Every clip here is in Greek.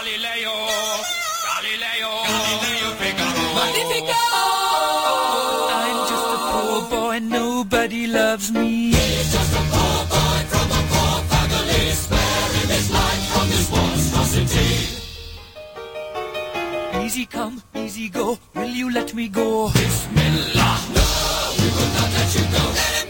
Galileo, Galileo, Galileo Figaro. Magnifico! I'm just a poor boy, nobody loves me. He's just a poor boy from a poor family, sparing his life from this monstrosity. Easy come, easy go, will you let me go? Bismillah. No, we will not let you go. Let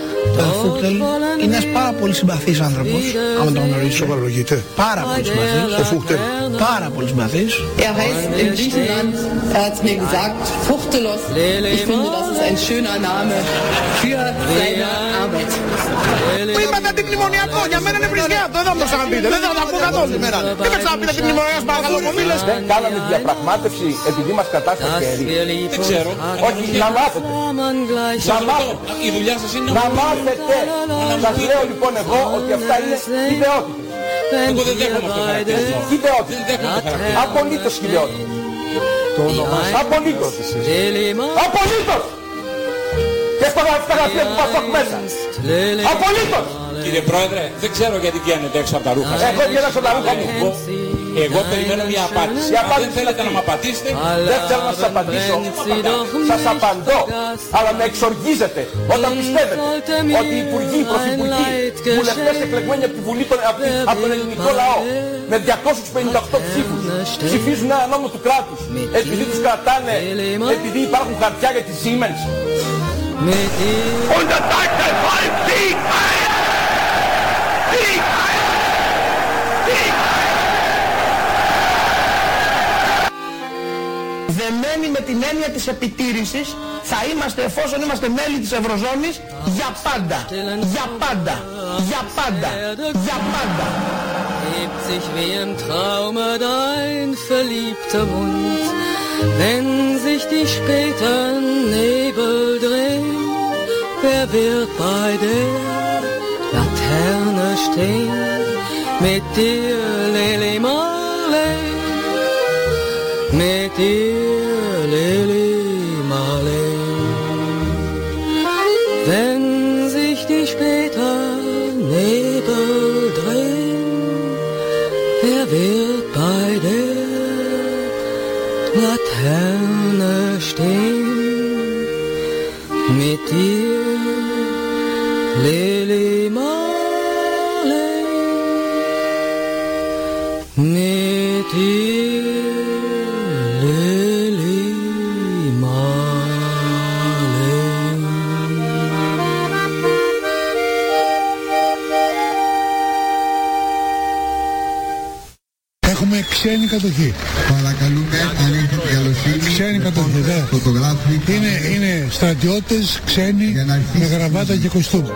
Ο Φούχτελ είναι ένας πάρα πολύ συμπαθής άνθρωπος, άμα τον γνωρίσω. Σοβαρολογείται. Πάρα πολύ συμπαθής. Ο Φούχτελ. Πάρα πολύ συμπαθής. Er heißt in Griechenland, er hat mir gesagt, Fuchtelos. Ich finde, das ist ein schöner Name für seine Arbeit. Που είπατε αντιμνημονιακό, για μένα είναι βρισκιάτο, δεν θα μου το ξαναπείτε, δεν θα τα πω καθόλου σήμερα. Δεν με ξαναπείτε αντιμνημονιακό, παρακαλώ, μου μίλες. Δεν κάναμε διαπραγμάτευση επειδή μας κατάσταση χέρι. Δεν ξέρω. Όχι, να μάθετε. Να μάθετε. Η δουλειά σας είναι Να μάθετε. Σας λέω λοιπόν εγώ ότι αυτά είναι ιδεότητες. Εγώ δεν δέχομαι αυτό το χαρακτηρισμό. Δεν Ιδεότητες. δέχομαι το χαρακτηρισμό. Απολύτως ιδεότητες. Απολύτως. Απολύτως. Και στα στα γραφεία του Πασόκ μέσα. Απολύτως. Κύριε Πρόεδρε, δεν ξέρω γιατί βγαίνετε έξω από τα ρούχα σας. Εγώ βγαίνω από τα ρούχα μου. Εγώ, εγώ περιμένω μια απάντηση. Η Αν δεν απάντηση θέλετε είναι να μου απαντήσετε, Δεν θέλω να σας απαντήσω. Σας απαντώ. Αλλά με εξοργίζετε όταν πιστεύετε ότι οι υπουργοί, οι πρωθυπουργοί, βουλευτές εκλεγμένοι από τη Βουλή των- από τη- από τον ελληνικό λαό με 258 ψήφους ψηφίζουν ένα νόμο του κράτους επειδή τους κρατάνε, επειδή υπάρχουν χαρτιά για τη Siemens. Und das sagt der Volk Δεμένοι με την έννοια της επιτήρησης θα είμαστε εφόσον είμαστε μέλη της Ευρωζώνης για πάντα. Για πάντα. Για πάντα. Για πάντα. hebt sich wie im Traume dein verliebter Mund. Wenn sich die späten Nebel drehen, wer wird bei der Laterne stehen? Mit dir, Lili Marley, mit dir, κατοχή. Παρακαλούμε, αν έχετε την καλοσύνη, Ξένη κατοχή, δε. φωτογράφοι. Είναι, είναι στρατιώτες, ξένοι, με γραβάτα και κοστούμι.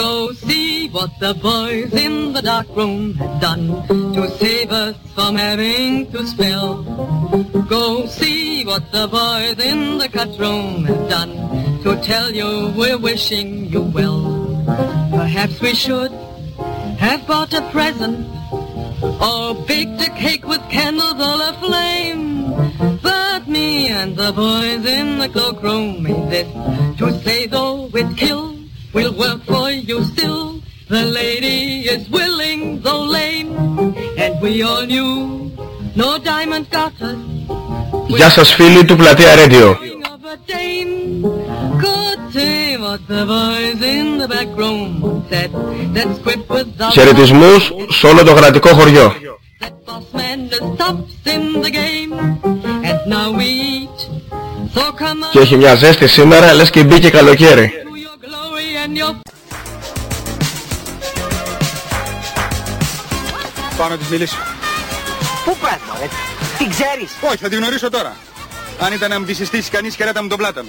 Go see what the boys in the dark room have done to save us from having to spell. Go see what the boys in the cut room have done to tell you we're wishing you well. Perhaps we should have bought a present or baked a cake with candles all aflame. But me and the boys in the cloakroom made this to say though it kills, we'll work for you still. The lady is willing though lame, and we all knew no diamond got us. Γεια σας φίλοι του Πλατεία Radio. Χαιρετισμούς σε όλο το γρατικό χωριό. boss man that stops in the game. And now we eat. So come on Και έχει μια ζέστη σήμερα, λες και μπήκε καλοκαίρι. glory and your Πάω να της μιλήσω. Πού πας μωρέ, την ξέρεις; Όχι, θα τη γνωρίσω τώρα. Αν ήταν να μου τη συστήσει κανείς χαιρέτα μου τον πλάτανο.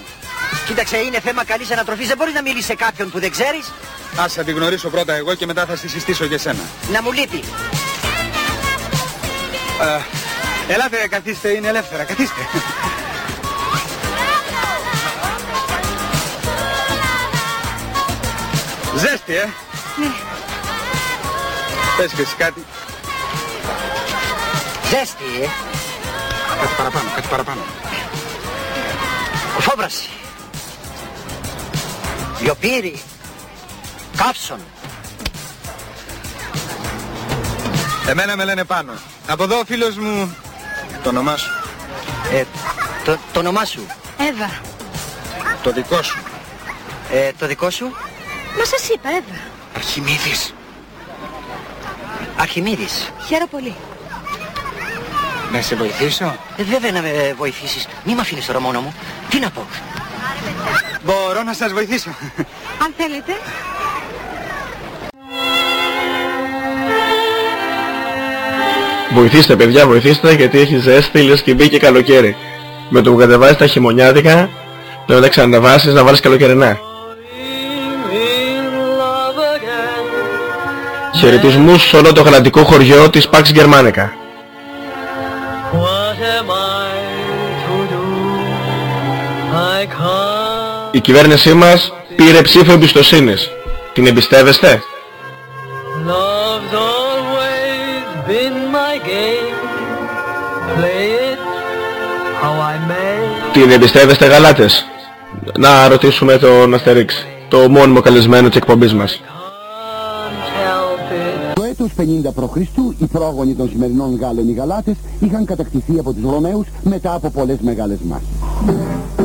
Κοίταξε, είναι θέμα καλής ανατροφής, δεν μπορείς να μιλήσεις σε κάποιον που δεν ξέρεις. Ας θα τη γνωρίσω πρώτα εγώ και μετά θα στη συστήσω για σένα. Να μου λείπει. Ε, ελάτε, καθίστε, είναι ελεύθερα, καθίστε. Ζέστη, ε. Ναι. Πες και εσύ κάτι. Ζέστη, ε. Κάτι παραπάνω, κάτι παραπάνω. Φόβραση. Λιοπύρι. Κάψον. Εμένα με λένε πάνω. Από εδώ ο φίλος μου... Το όνομά σου. Ε, το, το όνομά σου. Εύα. Το δικό σου. Ε, το δικό σου. Μα σας είπα, Εύα. Αρχιμίδης. Αρχιμίδης. Χαίρομαι πολύ. Να σε βοηθήσω; Ε, βέβαια να με βοηθήσεις. Μη με αφήνεις τώρα μόνο μου. Τι να πω. Μπορώ να σας βοηθήσω. Αν θέλετε. Βοηθήστε παιδιά, βοηθήστε γιατί έχει ζέστη, λες και μπήκε καλοκαίρι. Με το που κατεβάζεις τα χειμωνιάτικα, να τα ξανανεβάσεις να βάλεις καλοκαιρινά. Χαιρετισμούς σε όλο το γαλατικό χωριό της Pax Germanica. Η κυβέρνησή μας πήρε ψήφο εμπιστοσύνης. Την εμπιστεύεστε; Love's always been my game. Play it how I may. Την εμπιστεύεστε γαλάτες; Να ρωτήσουμε τον Αστερίξ, το μόνιμο καλεσμένο της εκπομπής μας. Το έτος 50 π.Χ. οι πρόγονοι των σημερινών Γάλλων οι Γαλάτες είχαν κατακτηθεί από τους Ρωμαίους μετά από πολλές μεγάλες μάχες.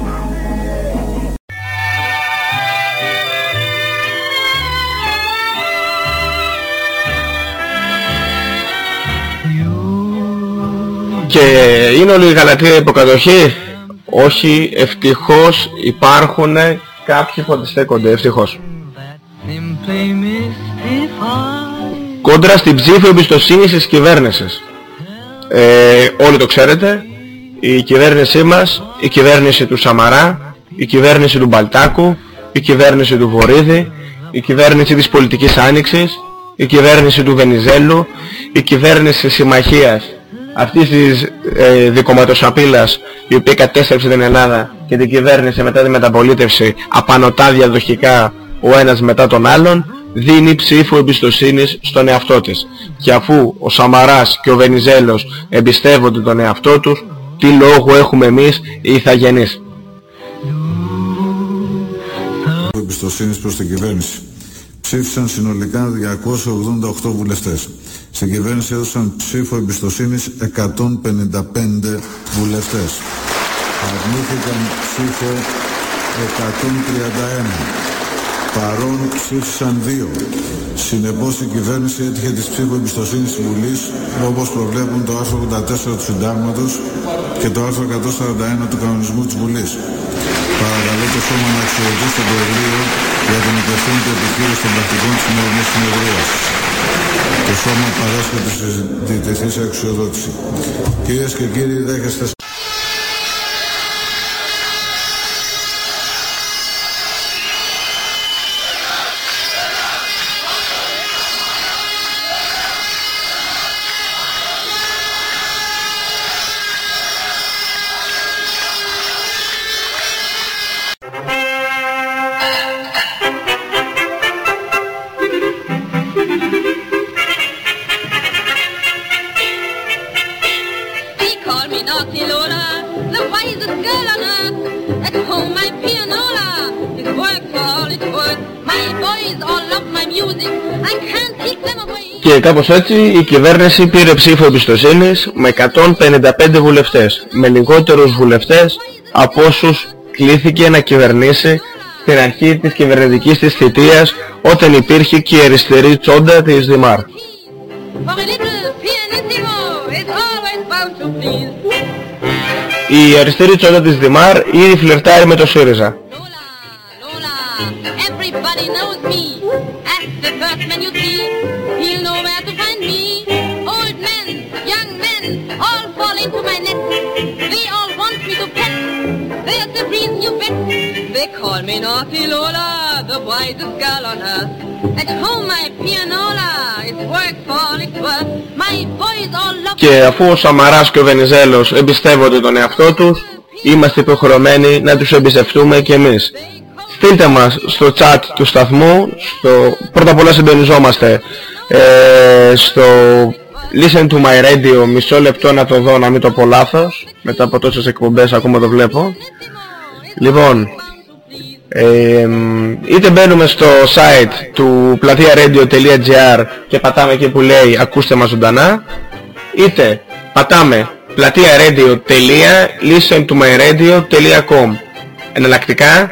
Και είναι όλη η Γαλατεία υποκατοχή; Όχι, ευτυχώς υπάρχουν κάποιοι που αντιστέκονται, ευτυχώς. Simply mystified. Κόντρα στην ψήφο εμπιστοσύνη της κυβέρνησης. Ε, όλοι το ξέρετε, η κυβέρνησή μας, η κυβέρνηση του Σαμαρά, η κυβέρνηση του Μπαλτάκου, η κυβέρνηση του Βορύδη, η κυβέρνηση της πολιτικής άνοιξης, η κυβέρνηση του Βενιζέλου, η κυβέρνηση της συμμαχίας αυτής της ε, δικοματοσαπίλας η οποία κατέστρεψε την Ελλάδα και την κυβέρνηση μετά τη μεταπολίτευση απανοτά διαδοχικά ο ένας μετά τον άλλον δίνει ψήφο εμπιστοσύνης στον εαυτό της. Και αφού ο Σαμαράς και ο Βενιζέλος εμπιστεύονται τον εαυτό τους, τι λόγο έχουμε εμείς οι ηθαγενείς; εμπιστοσύνης προς την κυβέρνηση. Ψήφισαν συνολικά 288 βουλευτές. Στην κυβέρνηση έδωσαν ψήφο εμπιστοσύνης 155 βουλευτές. Αρνήθηκαν ψήφο 131. Παρόν ψήφισαν 2. Συνεπώς η κυβέρνηση έτυχε της ψήφου εμπιστοσύνης της Βουλής όπως προβλέπουν το άρθρο 84 του Συντάγματος και το άρθρο 141 του κανονισμού της Βουλής. Παρακαλώ το σώμα να αξιολογήσει το Προεδρείο για την υπευθύνη του επιχείρηση των πρακτικών της σημερινής συνεδρίας. Το σώμα παρέσχεται στη συζητηθή αξιοδότηση. Κυρίες και κύριοι, δέχεστε Και κάπως έτσι η κυβέρνηση πήρε ψήφο εμπιστοσύνης με 155 βουλευτές, με λιγότερους βουλευτές από όσους κλήθηκε να κυβερνήσει στην αρχή της κυβερνητικής της θητείας όταν υπήρχε και η αριστερή τσόντα της Δημάρ. For a little pianissimo is always bound to please. Η αριστερή τσόντα της Δημάρ ήδη φλερτάρει με το ΣΥΡΙΖΑ. They call me Naughty Lola, the wisest girl on earth. At home my pianola is work for all it's worth. My boys all love Και αφού ο Σαμαράς και ο Βενιζέλος εμπιστεύονται τον εαυτό τους, είμαστε υποχρεωμένοι να τους εμπιστευτούμε και εμείς. Στείλτε μας στο chat του σταθμού, στο... πρώτα απ' όλα συντονιζόμαστε ε, στο Listen to my radio, μισό λεπτό να το δω να μην το πω λάθος, μετά από τόσες εκπομπές ακόμα το βλέπω. Λοιπόν, ε, είτε μπαίνουμε στο site του πλατεία-radio.gr και πατάμε εκεί που λέει ακούστε μας ζωντανά είτε πατάμε πλατεία-radio.listentomyradio.com εναλλακτικά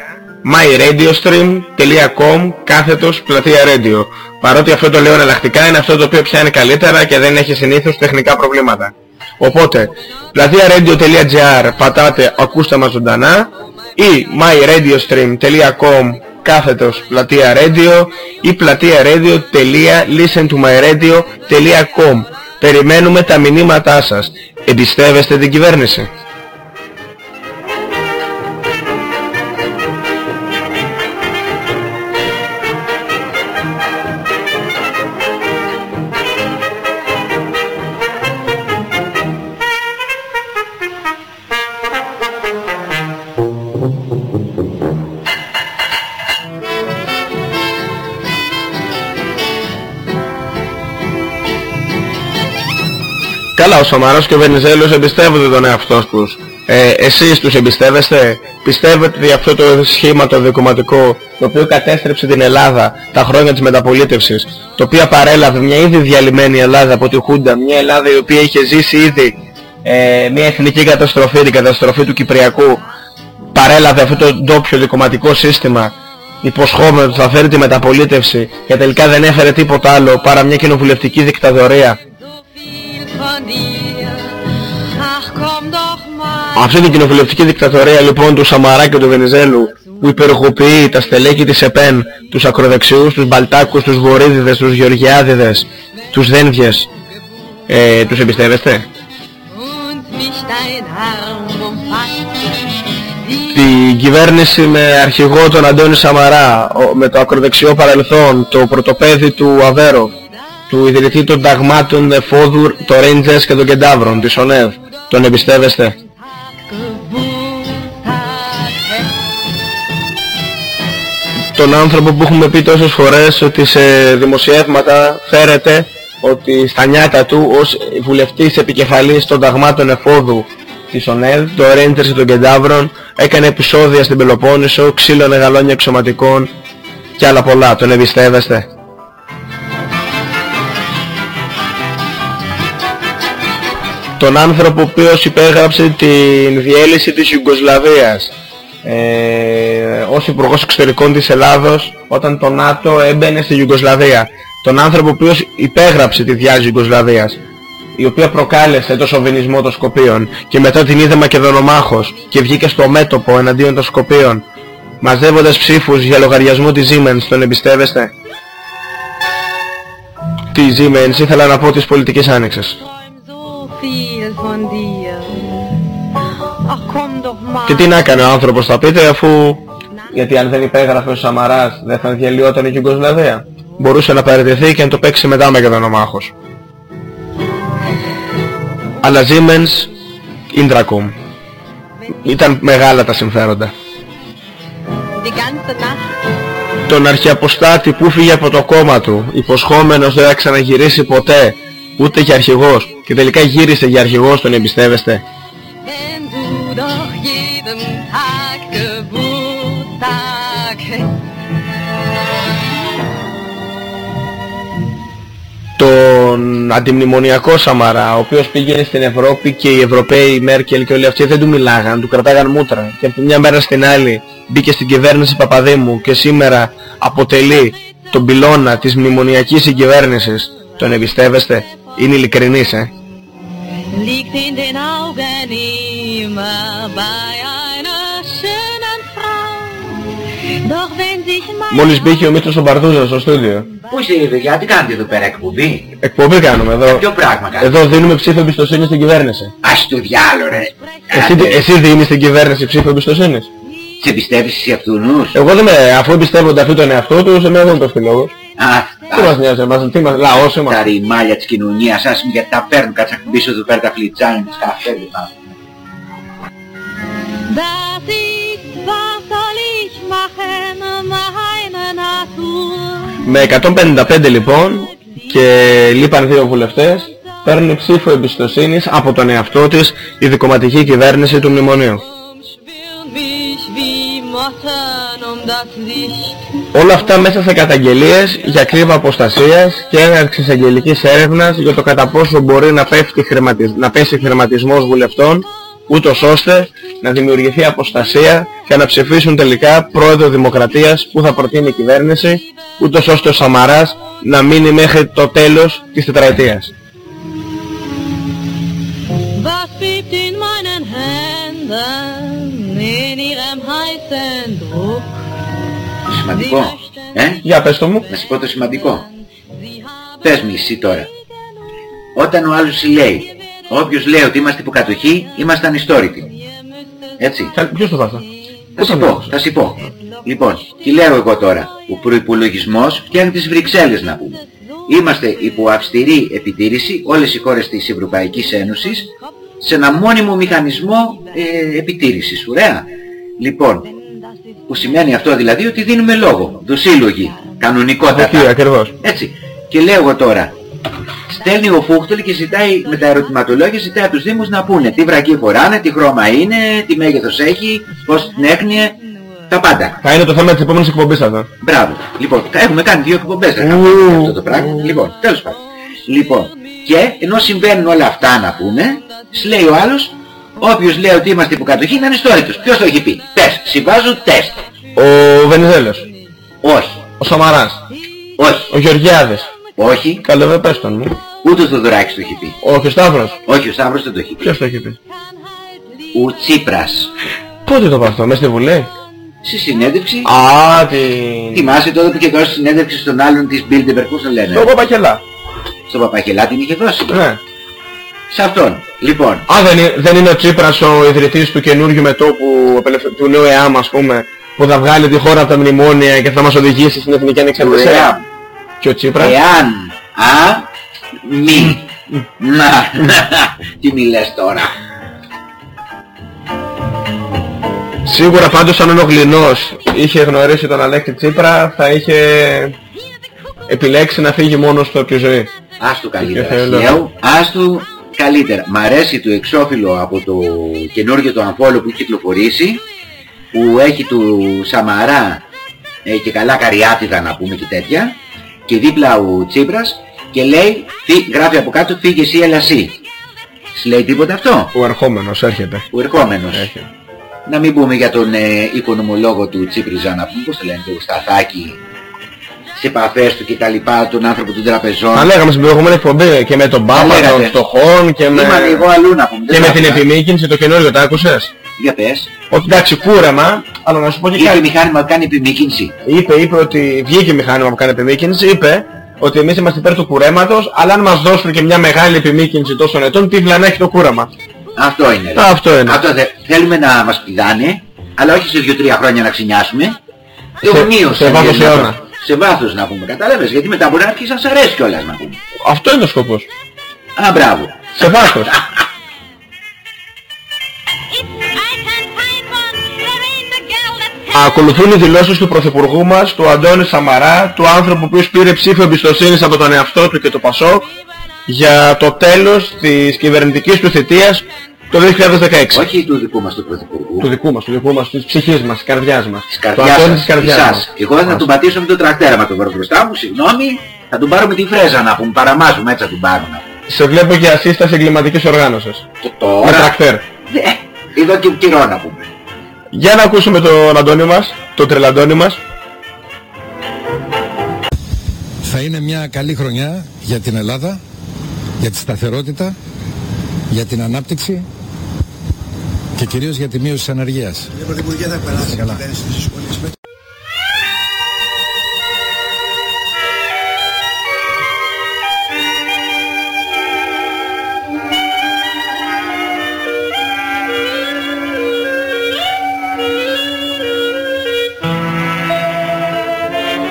myradiostream.com κάθετος πλατεία radio. Παρότι αυτό το λέω εναλλακτικά είναι αυτό το οποίο πιάνει καλύτερα και δεν έχει συνήθως τεχνικά προβλήματα οπότε πλατεία-radio.gr πατάτε ακούστε μας ζωντανά ή myradiostream.com κάθετος πλατεία radio ή πλατεία radio.listentomyradio.com Περιμένουμε τα μηνύματά σας. Εμπιστεύεστε την κυβέρνηση. Ο Σαμαράς και ο Βενιζέλος εμπιστεύονται τον εαυτό τους. Ε, εσείς τους εμπιστεύεστε, πιστεύετε ότι αυτό το σχήμα το δικοματικό το οποίο κατέστρεψε την Ελλάδα τα χρόνια της μεταπολίτευσης, το οποίο παρέλαβε μια ήδη διαλυμένη Ελλάδα από τη Χούντα, μια Ελλάδα η οποία είχε ζήσει ήδη ε, μια εθνική καταστροφή, την καταστροφή του Κυπριακού, παρέλαβε αυτό το ντόπιο δικοματικό σύστημα υποσχόμενο ότι θα φέρει τη μεταπολίτευση και τελικά δεν έφερε τίποτα άλλο παρά μια κοινοβουλευτική δικταδορία Αυτή την κοινοβουλευτική δικτατορία λοιπόν του Σαμαρά και του Βενιζέλου που υπεροχοποιεί τα στελέχη της ΕΠΕΝ, τους ακροδεξιούς, τους Μπαλτάκους, τους Βορύδιδες, τους Γεωργιάδιδες, τους Δένδιες, ε, τους εμπιστεύεστε; Und mich dein Arm umfasst. Την κυβέρνηση με αρχηγό τον Αντώνη Σαμαρά, ο- με το ακροδεξιό παρελθόν, το πρωτοπέδι του Αβέρο, του ιδρυτή των ταγμάτων εφόδου, των Rangers και των Κεντάβρων, της ΟΝΕΔ. Τον εμπιστεύεστε; Τον άνθρωπο που έχουμε πει τόσες φορές ότι σε δημοσιεύματα φέρεται ότι στα νιάτα του ως βουλευτής επικεφαλής των ταγμάτων εφόδου της ΟΝΕΔ, των Rangers και των Κεντάβρων, έκανε επεισόδια στην Πελοπόννησο, ξύλωνε γαλόνια εξωματικών και άλλα πολλά. Τον εμπιστεύεστε. Τον άνθρωπο ο οποίος υπέγραψε την διέλυση της Ιουγκοσλαβίας ε, ως Υπουργός Εξωτερικών της Ελλάδος όταν το ΝΑΤΟ έμπαινε στη Ιουγκοσλαβία. Τον άνθρωπο ο οποίος υπέγραψε τη διάλυση Ιουγκοσλαβίας η οποία προκάλεσε το σοβινισμό των Σκοπίων και μετά την είδε Μακεδονομάχος και βγήκε στο μέτωπο εναντίον των Σκοπίων μαζεύοντας ψήφους για λογαριασμό της Siemens, τον εμπιστεύεστε; Τη Siemens ήθελα να πω της πολιτικής άνοιξης. Και τι να κάνει ο άνθρωπος θα πείτε αφού... Γιατί αν δεν υπέγραφε ο Σαμαράς δεν θα διαλυόταν η Ιουγκοσλαβία. Μπορούσε να παραιτηθεί και να το παίξει μετά ο Μακεδονομάχος. Αλλά Siemens, Indracom. Ήταν μεγάλα τα συμφέροντα. Die ganze Nacht. Τον αρχιαποστάτη που φύγε από το κόμμα του, υποσχόμενος δεν θα ξαναγυρίσει ποτέ, ούτε για αρχηγός, και τελικά γύρισε για αρχηγός, τον εμπιστεύεστε. Wenn du doch jeden Tag Geburtstag Τον αντιμνημονιακό Σαμαρά, ο οποίος πήγαινε στην Ευρώπη και οι Ευρωπαίοι, η Μέρκελ και όλοι αυτοί δεν του μιλάγαν, του κρατάγαν μούτρα. Και από τη μια μέρα στην άλλη μπήκε στην κυβέρνηση Παπαδήμου και σήμερα αποτελεί τον πυλώνα της μνημονιακής συγκυβέρνησης. Τον εμπιστεύεστε; Είναι ειλικρινής, ε; liegt in den Augen immer bei Μόλις μπήκε ο Μήτρος ο Μπαρδούζας στο στούντιο. Πού είστε παιδιά, τι κάνετε εδώ πέρα, εκπομπή; Εκπομπή κάνουμε εδώ. Ποιο πράγμα κάνετε; Εδώ δίνουμε ψήφο εμπιστοσύνη στην κυβέρνηση. Ας το διάλο ρε. Εσύ, εσύ δίνεις στην κυβέρνηση ψήφο εμπιστοσύνης. Σε πιστεύεις εσύ αυτούς; Νους. Εγώ δεν με, αφού εμπιστεύονται αυτού τον εαυτό τους, σε μένα δεν πέφτει λόγος. Α, Τι μας νοιάζει εμάς, τι μας, λαός τα είμαστε. ρημάλια της κοινωνίας σας γιατί τα παίρνουν κάτσα πίσω εδώ πέρα τα φλιτζάνια της καφέ Με 155 λοιπόν και λείπαν δύο βουλευτές, παίρνει ψήφο εμπιστοσύνης από τον εαυτό της η δικοματική κυβέρνηση του Μνημονίου. Mich wie Motten um das Licht. Όλα αυτά μέσα σε καταγγελίες για κρύβα αποστασίας και έναρξης αγγελικής έρευνας για το κατά πόσο μπορεί να, πέφτει χρηματισ... να πέσει χρηματισμός βουλευτών ούτως ώστε να δημιουργηθεί αποστασία και να ψηφίσουν τελικά πρόεδρο Δημοκρατίας που θα προτείνει η κυβέρνηση ούτως ώστε ο Σαμαράς να μείνει μέχρι το τέλος της τετραετίας. Was bebt in meinen Händen in ihrem heißen Druck? Σημαντικό. Ε, Για πες το μου. να σου πω το σημαντικό. Πες μου εσύ τώρα. Όταν ο άλλος σου λέει, όποιος λέει ότι είμαστε υποκατοχή, είμαστε ανιστόρητοι. Έτσι. Ποιος το βάζει. Θα σου πω, θα σου πω. Λοιπόν, τι λέω εγώ τώρα; Ο προϋπολογισμός φτιάχνει τις Βρυξέλλες να πούμε. Είμαστε υπό αυστηρή επιτήρηση όλες οι χώρες της Ευρωπαϊκής Ένωσης σε ένα μόνιμο μηχανισμό ε, επιτήρησης. Ωραία. Λοιπόν, που σημαίνει αυτό δηλαδή ότι δίνουμε λόγο. Δοσύλλογοι. Κανονικότατα. Από εκεί ακριβώς. Έτσι. Και λέω εγώ τώρα, στέλνει ο Φούχτελ και ζητάει με τα ερωτηματολόγια, ζητάει από τους Δήμους να πούνε τι βρακή φοράνε, τι χρώμα είναι, τι μέγεθος έχει, πώς την έχνιε, τα πάντα. Θα είναι το θέμα της επόμενης εκπομπής αυτό. Μπράβο. Λοιπόν, έχουμε κάνει δύο εκπομπές να κάνουμε αυτό το πράγμα. Λοιπόν, τέλος πάντων. Λοιπόν, και ενώ συμβαίνουν όλα αυτά να πούμε, σου λέει ο άλλος, όποιος λέει ότι είμαστε υποκατοχή είναι ανιστόρητος. Ποιος το έχει πει; Τεστ. Συμβάζουν τεστ. Ο Βενιζέλος. Όχι. Ο Σαμαράς. Όχι. Ο Γεωργιάδης. Όχι. Καλό δεν πες τον μου. Ούτε ο Θοδωράκης το έχει πει. Όχι ο Σταύρος. Όχι, ο Σταύρος δεν το έχει πει. Ποιος το έχει πει; Ο Τσίπρας. Πότε το πας αυτό, μέσα στη Βουλή; Στη συνέντευξη. Α, τη... Θυμάσαι τότε που είχε δώσει συνέντευξη στον άλλον της Bilderberg, πώς το λένε. Το Παπακελά. Στον Παπακελά την είχε δώσει. Ναι. Σε αυτόν. Λοιπόν. Α, δεν είναι, δεν είναι ο Τσίπρας ο ιδρυτής του καινούργιου μετώπου απελευθε- του νέου ΕΑΜ, ας πούμε, που θα βγάλει τη χώρα από τα μνημόνια και θα μας οδηγήσει στην εθνική Του ανεξαρτησία. ΕΑΜ. Και ο Τσίπρας; Εάν Α, μη. Να, τι μιλές τώρα. Σίγουρα πάντως αν ο Γλυνός είχε γνωρίσει τον Αλέξη Τσίπρα θα είχε επιλέξει να φύγει μόνος του από τη ζωή. Ας του καλύτερα. Και θέλω- Χιλιάου, Ας του καλύτερα. Μ' αρέσει το εξώφυλλο από το καινούργιο το αμφόλο που έχει κυκλοφορήσει που έχει του Σαμαρά ε, και καλά καριάτιδα να πούμε και τέτοια και δίπλα ο Τσίπρας και λέει, φύ- γράφει από κάτω φύγε εσύ έλα εσύ. Σου λέει τίποτα αυτό; Ο ερχόμενος έρχεται. Ο ερχόμενος. Να μην πούμε για τον ε, οικονομολόγο του Τσίπριζα να πούμε, πώς το λένε, το Σταθάκη, σε επαφές του και τα λοιπά, τον άνθρωπο των τραπεζών. Τα λέγαμε στην προηγούμενη εκπομπή και με τον Πάπα λέγατε. των φτωχών και με, Είμαι εγώ αλλού να πούμε. και δεν με τα την άκουγα. επιμήκυνση το καινούριο, τα άκουσες; Για πες. Ότι εντάξει κούρεμα, αλλά να σου πω και Είπε κάτι. μηχάνημα που κάνει επιμήκυνση. Είπε, είπε ότι βγήκε μηχάνημα που κάνει επιμήκυνση, είπε ότι εμείς είμαστε υπέρ του κουρέματος, αλλά αν μας δώσουν και μια μεγάλη επιμήκυνση τόσων ετών, τι βλανά έχει το κούρεμα; Αυτό είναι. ρε. Αυτό είναι. Αυτό θε- θέλουμε να μας πηδάνε, αλλά όχι σε 2-3 χρόνια να ξυνιάσουμε. Σε- Αιωνίως, σε βάθος δηλαδή, αιώνα. Σε βάθος να πούμε, κατάλαβες, γιατί μετά μπορεί να αρχίσει να σ' αρέσει κιόλας να πούμε. Αυτό είναι ο σκοπός. Α, μπράβο. Σε βάθος. Ακολουθούν οι δηλώσεις του Πρωθυπουργού μας, του Αντώνη Σαμαρά, του άνθρωπου που πήρε ψήφο εμπιστοσύνης από τον εαυτό του και το ΠΑΣΟΚ για το τέλος της κυβερνητικής του θητείας το 2016. Όχι του δικού μας του Πρωθυπουργού. Του δικού μας, του δικού μας, της ψυχής μας, της καρδιάς μας. Της του καρδιάς Αντώνη σας, της καρδιάς εσάς. μας. Εγώ θα τον πατήσω με το τρακτέρα με τον βρω μπροστά μου, συγγνώμη, θα τον πάρω με τη φρέζα να πούμε, παραμάζουμε έτσι θα τον πάρουμε. Σε βλέπω για σύσταση εγκληματικής οργάνωσης. Και Με τώρα, τρακτέρ. ε, εδώ και καιρό να πούμε. Για να ακούσουμε τον Αντώνη μας, τον τρελαντώνη μας. Θα είναι μια καλή χρονιά για την Ελλάδα, για τη σταθερότητα, για την ανάπτυξη και κυρίως για τη μείωση της ανεργίας. Κύριε Πρωθυπουργέ, θα περάσει η Καλά.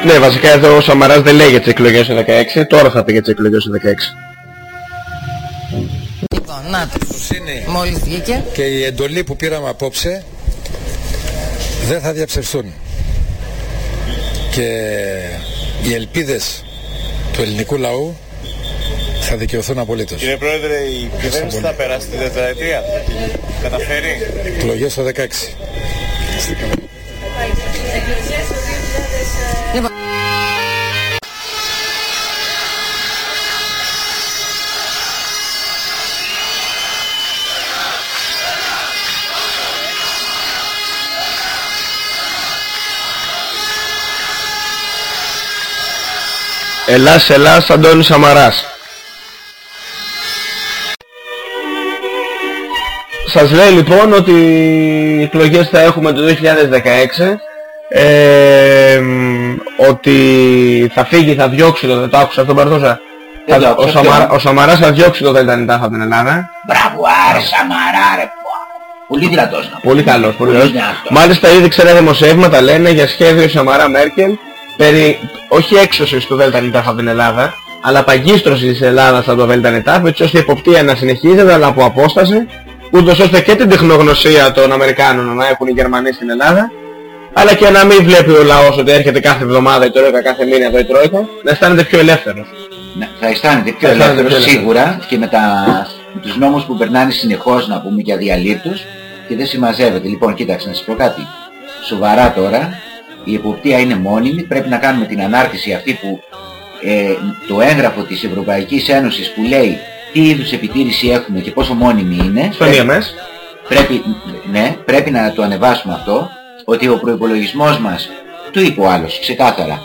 Ναι, βασικά εδώ ο Σαμαράς δεν λέει για τις εκλογές του 16, τώρα θα πει για τις εκλογές του 16. Λοιπόν, να το. Μόλις βγήκε. Και η εντολή που πήραμε απόψε δεν θα διαψευστούν. Και οι ελπίδες του ελληνικού λαού θα δικαιωθούν απολύτως. Κύριε Πρόεδρε, η κυβέρνηση πολύ. θα περάσει τη τετραετία. Καταφέρει. Εκλογές το 16. Ελλάς, Ελλάς, Αντώνης Σαμαράς. Σας λέει λοιπόν ότι οι εκλογές θα έχουμε το 2016 ε, μ, ότι θα φύγει, θα διώξει το, το άκουσα αυτό Μπαρτόζα. Δεν το Θα- άκουσα, ο, Σαμαρα, ποιο; ο Σαμαράς θα διώξει το ΔΝΤ από την Ελλάδα. Μπράβο, άρε Σαμαρά ρε. πω. Πολύ δυνατός να πούμε. Πολύ καλός, πολύ Πολύ καλός. δυνατός. Μάλιστα ήδη ξένα δημοσιεύματα λένε για σχέδιο Σαμαρά Μέρκελ περί όχι έξωσης του ΔΝΤ από την Ελλάδα, αλλά παγίστρωσης της Ελλάδας από το ΔΝΤ, έτσι ώστε η εποπτεία να συνεχίζεται αλλά από απόσταση, ούτως ώστε και την τεχνογνωσία των Αμερικάνων να έχουν οι Γερμανοί στην Ελλάδα, αλλά και να μην βλέπει ο λαός ότι έρχεται κάθε εβδομάδα η Τρόικα, κάθε μήνα εδώ η Τρόικα, να αισθάνεται πιο ελεύθερος. Ναι, θα αισθάνεται πιο Θα αισθάνεται ελεύθερος πιο σίγουρα και με, τα, με τους νόμους που περνάνε συνεχώς να πούμε και αδιαλείπτους και δεν συμμαζεύεται. Λοιπόν, κοίταξε να σας πω κάτι. Σοβαρά τώρα, η εποπτεία είναι μόνιμη, πρέπει να κάνουμε την ανάρτηση αυτή που ε, το έγγραφο της Ευρωπαϊκής Ένωσης που λέει τι είδους επιτήρηση έχουμε και πόσο μόνιμη είναι. Στον Πρέπει- EMS. Πρέπει, ναι, πρέπει να το ανεβάσουμε αυτό, ότι ο προϋπολογισμός μας, του είπε ο άλλος, ξεκάθαρα,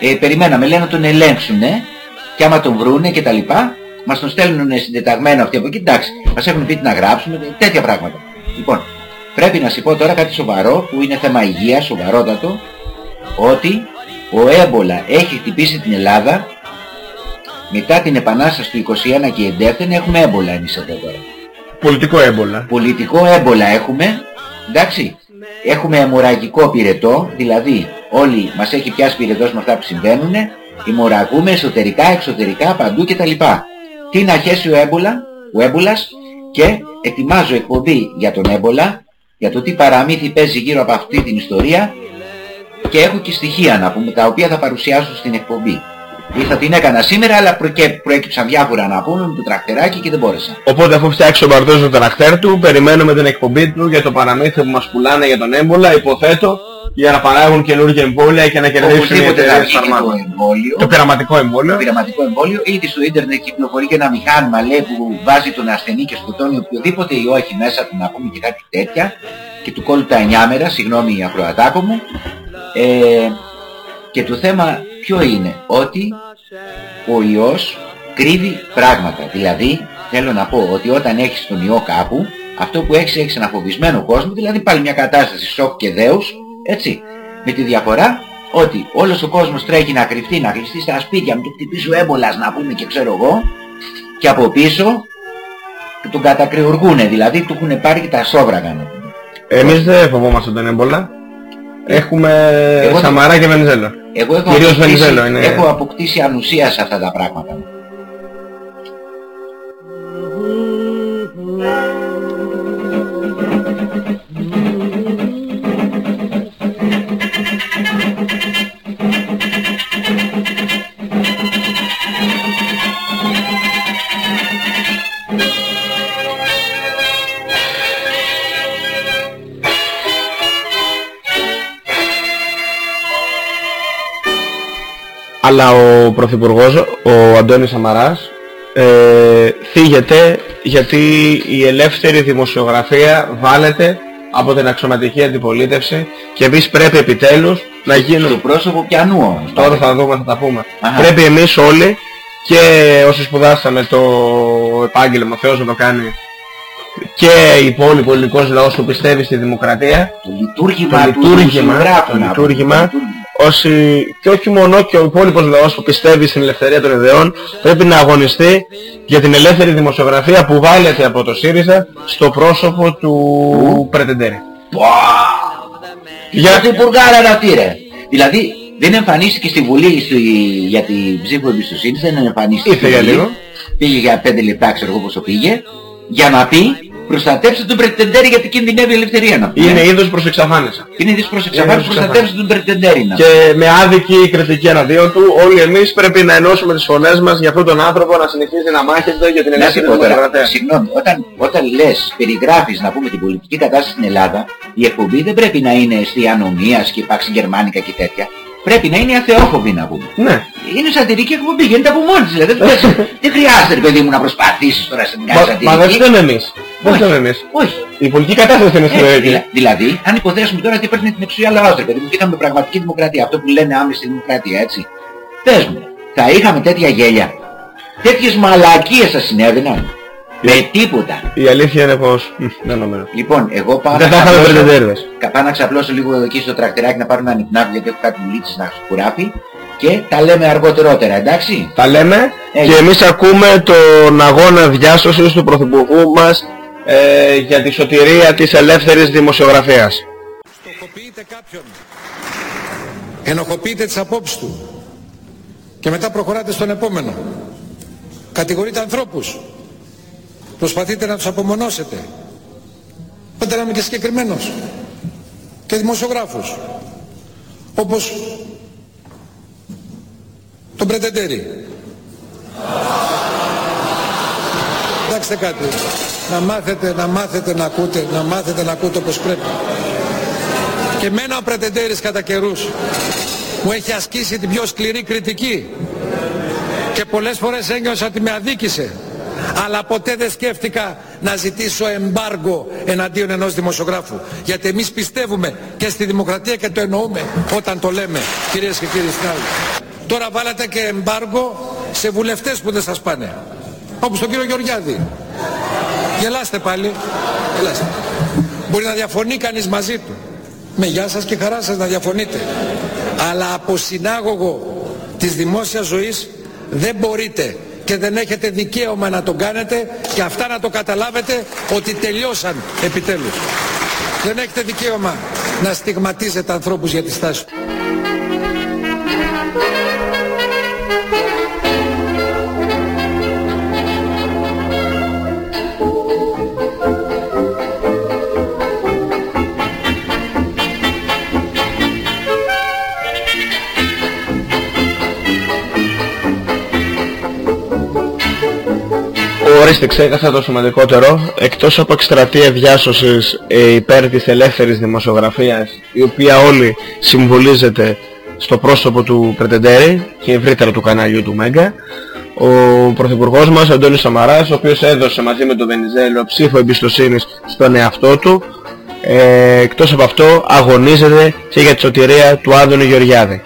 ε, περιμέναμε, λέει να τον ελέγξουν και άμα τον βρούνε και τα λοιπά, μας τον στέλνουν συντεταγμένο αυτοί από εκεί, εντάξει, μας έχουν πει τι να γράψουμε, τέτοια πράγματα. Λοιπόν, πρέπει να σου πω τώρα κάτι σοβαρό, που είναι θέμα υγείας, σοβαρότατο, ότι ο έμπολα έχει χτυπήσει την Ελλάδα μετά την επανάσταση του 21 και εντεύθεν έχουμε έμπολα εμείς εδώ τώρα. Πολιτικό έμπολα. Πολιτικό έμπολα έχουμε, εντάξει. Έχουμε αιμορραγικό πυρετό, δηλαδή όλοι μας έχει πιάσει πυρετός με αυτά που συμβαίνουν Ημωραγούμε εσωτερικά, εξωτερικά, παντού κτλ. Τι να χέσει ο έμπολα, ο έμπολας και ετοιμάζω εκπομπή για τον έμπολα, για το τι παραμύθι παίζει γύρω από αυτή την ιστορία και έχω και στοιχεία να πούμε, τα οποία θα παρουσιάσω στην εκπομπή. Ή θα την έκανα σήμερα, αλλά προκέ- προέκυψαν διάφορα να πούμε με το τρακτεράκι και δεν μπόρεσα. Οπότε αφού φτιάξει ο Μπαρτός το τρακτέρ του, περιμένουμε την εκπομπή του για το παραμύθι που μας πουλάνε για τον έμπολα, υποθέτω, για να παράγουν καινούργια εμβόλια και να κερδίσουν οι Οπωσδήποτε θα εταιρείες βγει και το φαρμάκων. εμβόλιο. Το πειραματικό εμβόλιο. Το πειραματικό εμβόλιο. Ήδη στο ίντερνετ κυκλοφορεί και ένα μηχάνημα λέει που βάζει τον ασθενή και σκοτώνει οποιοδήποτε ιό έχει μέσα του να πούμε και κάτι τέτοια και του κόλλει τα 9 μέρα, συγγνώμη ακροατάκο μου. Ε, και το θέμα ποιο είναι, ότι ο ιός κρύβει πράγματα. Δηλαδή, θέλω να πω ότι όταν έχεις τον ιό κάπου, αυτό που έχεις, έχεις ένα φοβισμένο κόσμο, δηλαδή πάλι μια κατάσταση σοκ και δέους, έτσι. Με τη διαφορά ότι όλος ο κόσμος τρέχει να κρυφτεί, να κλειστεί στα σπίτια, με το χτυπήσει ο έμπολας να πούμε και ξέρω εγώ, και από πίσω τον κατακριουργούνε, δηλαδή του έχουν πάρει και τα σόβραγα. να πούμε. Εμείς δεν φοβόμαστε τον έμπολα. Έχουμε Εγώ- Σαμαρά και Βενιζέλο. Εγώ έχω Κυρίως αποκτήσει, Βενιζέλο είναι. έχω αποκτήσει ανουσία σε αυτά τα πράγματα. Αλλά ο Πρωθυπουργός, ο Αντώνης Σαμαράς, ε, θίγεται γιατί η ελεύθερη δημοσιογραφία βάλεται από την αξιωματική αντιπολίτευση και εμείς πρέπει επιτέλους να γίνουμε... Στο πρόσωπο πιανού όμως. Τώρα θα δούμε, θα τα πούμε. Αχα. Πρέπει εμείς όλοι και όσοι σπουδάσαμε το επάγγελμα, ο Θεός να το κάνει, και υπόλοιπο ελληνικός λαός που πιστεύει στη δημοκρατία, Το λειτουργήμα το του λειτουργήμα, δημοσιογράφου, το να πούμε. λειτουργήμα όσοι, και όχι μόνο και ο υπόλοιπος λαός που πιστεύει στην ελευθερία των ιδεών πρέπει να αγωνιστεί για την ελεύθερη δημοσιογραφία που βάλεται από το ΣΥΡΙΖΑ στο πρόσωπο του Πρετεντέρη. Για την πουργάρα να τι ρε. Δηλαδή δεν εμφανίστηκε στη Βουλή στη, για την ψήφο εμπιστοσύνης, δεν εμφανίστηκε Ήρθε στη για Βουλή. λίγο. Πήγε για 5 λεπτά ξέρω εγώ πόσο πήγε. Για να πει προστατεύστε τον Πρετεντέρη γιατί κινδυνεύει η ελευθερία να πούμε. Είναι είδος προς εξαφάνιση. Είναι είδος προς εξαφάνιση, προς προστατεύστε τον Πρετεντέρη να Και με άδικη κριτική εναντίον του, όλοι εμείς πρέπει να ενώσουμε τις φωνές μας για αυτόν τον άνθρωπο να συνεχίζει να μάχεται για την Να σου ελεύθερη πω τώρα, δημοκρατία. συγγνώμη, όταν, όταν λες, περιγράφεις να πούμε την πολιτική κατάσταση στην Ελλάδα, η εκπομπή δεν πρέπει να είναι αισθιανομίας και πάξη γερμανικά και τέτοια. Πρέπει να είναι αθεόφοβη να πούμε. Ναι. Είναι σατυρική εκπομπή, γίνεται από μόνη της. Δηλαδή, δεν, χρειάζεται- δεν χρειάζεται ρε παιδί μου να προσπαθήσεις τώρα στην κάνει Μα, σατυρική. μα δεν φταίμε εμείς. Δεν Όχι. φταίμε εμείς. Όχι. Η πολιτική κατάσταση είναι Έτσι, στερεωτική. δηλα- δηλαδή, αν υποθέσουμε τώρα ότι παίρνει την εξουσία λαός, ρε παιδί μου, και είχαμε πραγματική δημοκρατία, αυτό που λένε άμεση δημοκρατία, έτσι. Πες μου, θα είχαμε τέτοια γέλια. Τέτοιες μαλακίες θα συνέβαιναν. Με τίποτα. Η αλήθεια είναι πως... μ, Δεν νομίζω. Λοιπόν, εγώ πάω Δεν να θα είχαμε ξαπλώσω- πρετεντέρδες. κα- πάω να ξαπλώσω λίγο εδώ εκεί στο τρακτεράκι να πάρω ένα νυπνάκι γιατί έχω κάτι δουλίτσες να σκουράφει και τα λέμε αργότερότερα, εντάξει; Τα λέμε Έγινε. και εμείς ακούμε τον αγώνα διάσωσης του Πρωθυπουργού μας ε, για τη σωτηρία της ελεύθερης δημοσιογραφίας. Στοχοποιείτε κάποιον. Ενοχοποιείτε τις απόψεις του. Και μετά προχωράτε στον επόμενο. Κατηγορείτε ανθρώπους. Προσπαθείτε να τους απομονώσετε. Πάντα να είμαι και συγκεκριμένος. Και δημοσιογράφους. Όπως τον Πρετεντέρη. Κοιτάξτε κάτι. Να μάθετε, να μάθετε να ακούτε, να μάθετε να ακούτε όπως πρέπει. Και εμένα ο Πρετεντέρης κατά καιρούς μου έχει ασκήσει την πιο σκληρή κριτική και πολλές φορές ένιωσα ότι με αδίκησε αλλά ποτέ δεν σκέφτηκα να ζητήσω εμπάργο εναντίον ενός δημοσιογράφου. Γιατί εμείς πιστεύουμε και στη δημοκρατία και το εννοούμε όταν το λέμε κυρίες και κύριοι συνάδελφοι. Τώρα βάλατε και εμπάργο σε βουλευτές που δεν σας πάνε. Όπως τον κύριο Γεωργιάδη. Γελάστε πάλι. Γελάστε. Μπορεί να διαφωνεί κανείς μαζί του. Με γεια σας και χαρά σας να διαφωνείτε. Αλλά από συνάγωγο της δημόσιας ζωής δεν μπορείτε και δεν έχετε δικαίωμα να το κάνετε και αυτά να το καταλάβετε ότι τελειώσαν επιτέλους. Δεν έχετε δικαίωμα να στιγματίζετε ανθρώπους για τη στάση του. Ορίστε, ξέχασα το σημαντικότερο. Εκτός από εκστρατεία διάσωσης ε, υπέρ της ελεύθερης δημοσιογραφίας, η οποία όλη συμβολίζεται στο πρόσωπο του Πρετεντέρη και ευρύτερα του κανάλιου του Μέγκα, ο Πρωθυπουργός μας, Αντώνης Σαμαράς, ο οποίος έδωσε μαζί με τον Βενιζέλο ψήφο εμπιστοσύνης στον εαυτό του, ε, εκτός από αυτό αγωνίζεται και για τη σωτηρία του Άδωνη Γεωργιάδη.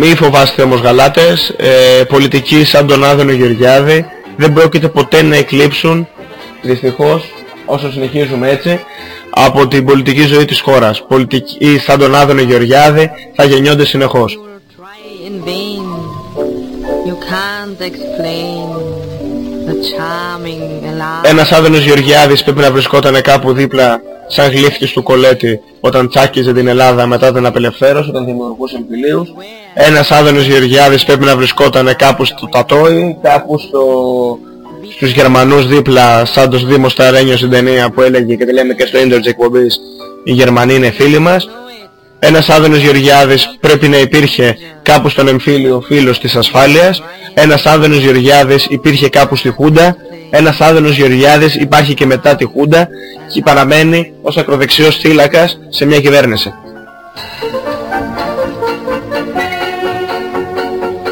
Μη φοβάστε όμως γαλάτες, ε, πολιτικοί σαν τον Άδωνο Γεωργιάδη δεν πρόκειται ποτέ να εκλείψουν, δυστυχώς, όσο συνεχίζουμε έτσι, από την πολιτική ζωή της χώρας. Πολιτικοί σαν τον Άδωνο Γεωργιάδη θα γεννιόνται συνεχώς. in vain. You can't explain the charming alive. Ένας Άδωνος Γεωργιάδης πρέπει να βρισκόταν κάπου δίπλα σαν γλύφκης του Κολέτη όταν τσάκιζε την Ελλάδα μετά την απελευθέρωση, όταν δημιουργούσε εμφυλίους. Ένας Άδωνος Γεωργιάδης πρέπει να βρισκόταν κάπου στο Τατόι, κάπου στο... στους Γερμανούς δίπλα σαν το Δήμος Σταρένιο στην ταινία που έλεγε και τη λέμε και στο ίντερ της εκπομπής οι Γερμανοί είναι φίλοι μας. Ένας Άδωνος Γεωργιάδης πρέπει να υπήρχε κάπου στον εμφύλιο φίλος της ασφάλειας. Ένας Άδωνος Γεωργιάδης υπήρχε κάπου στη Χούντα. Ένας Άδωνος Γεωργιάδης υπάρχει και μετά τη Χούντα και παραμένει ως ακροδεξιός θύλακας σε μια κυβέρνηση.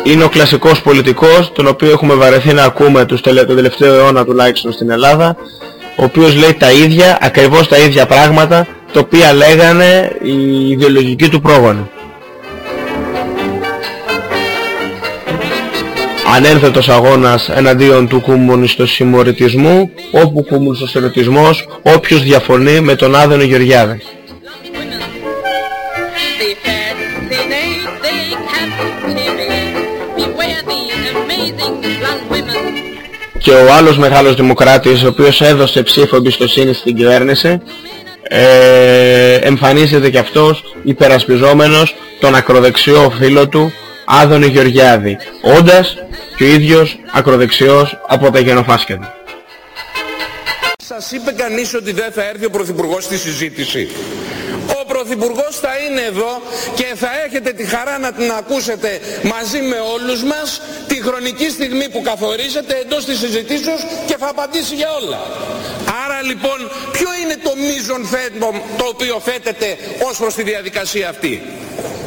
Είναι ο κλασικός πολιτικός, τον οποίο έχουμε βαρεθεί να ακούμε τους τελε... τον τελευταίο αιώνα τουλάχιστον στην Ελλάδα, ο οποίος λέει τα ίδια, ακριβώς τα ίδια πράγματα, τα οποία λέγανε οι ιδεολογικοί του πρόγονοι. Ανένθετος αγώνας εναντίον του κομμουνιστοσημωρητισμού, όπου κομμουνιστοσημωρητισμός, όποιος διαφωνεί με τον Άδωνο Γεωργιάδη. They fascinate, they captivate. Beware the amazing blonde women. και ο άλλος μεγάλος δημοκράτης ο οποίος έδωσε ψήφο εμπιστοσύνη στην κυβέρνηση ε, εμφανίζεται και αυτός υπερασπιζόμενος τον ακροδεξιό φίλο του Άδωνη Γεωργιάδη όντας και ο ίδιος ακροδεξιός από τα γενοφάσκεδα. Σας είπε κανείς ότι δεν θα έρθει ο Πρωθυπουργός στη συζήτηση; Ο Πρωθυπουργός θα είναι εδώ και θα έχετε τη χαρά να την ακούσετε μαζί με όλους μας τη χρονική στιγμή που καθορίζετε εντός της συζητήσεως και θα απαντήσει για όλα. Άρα λοιπόν ποιο είναι το μείζον θέτο το οποίο θέτεται ως προς τη διαδικασία αυτή;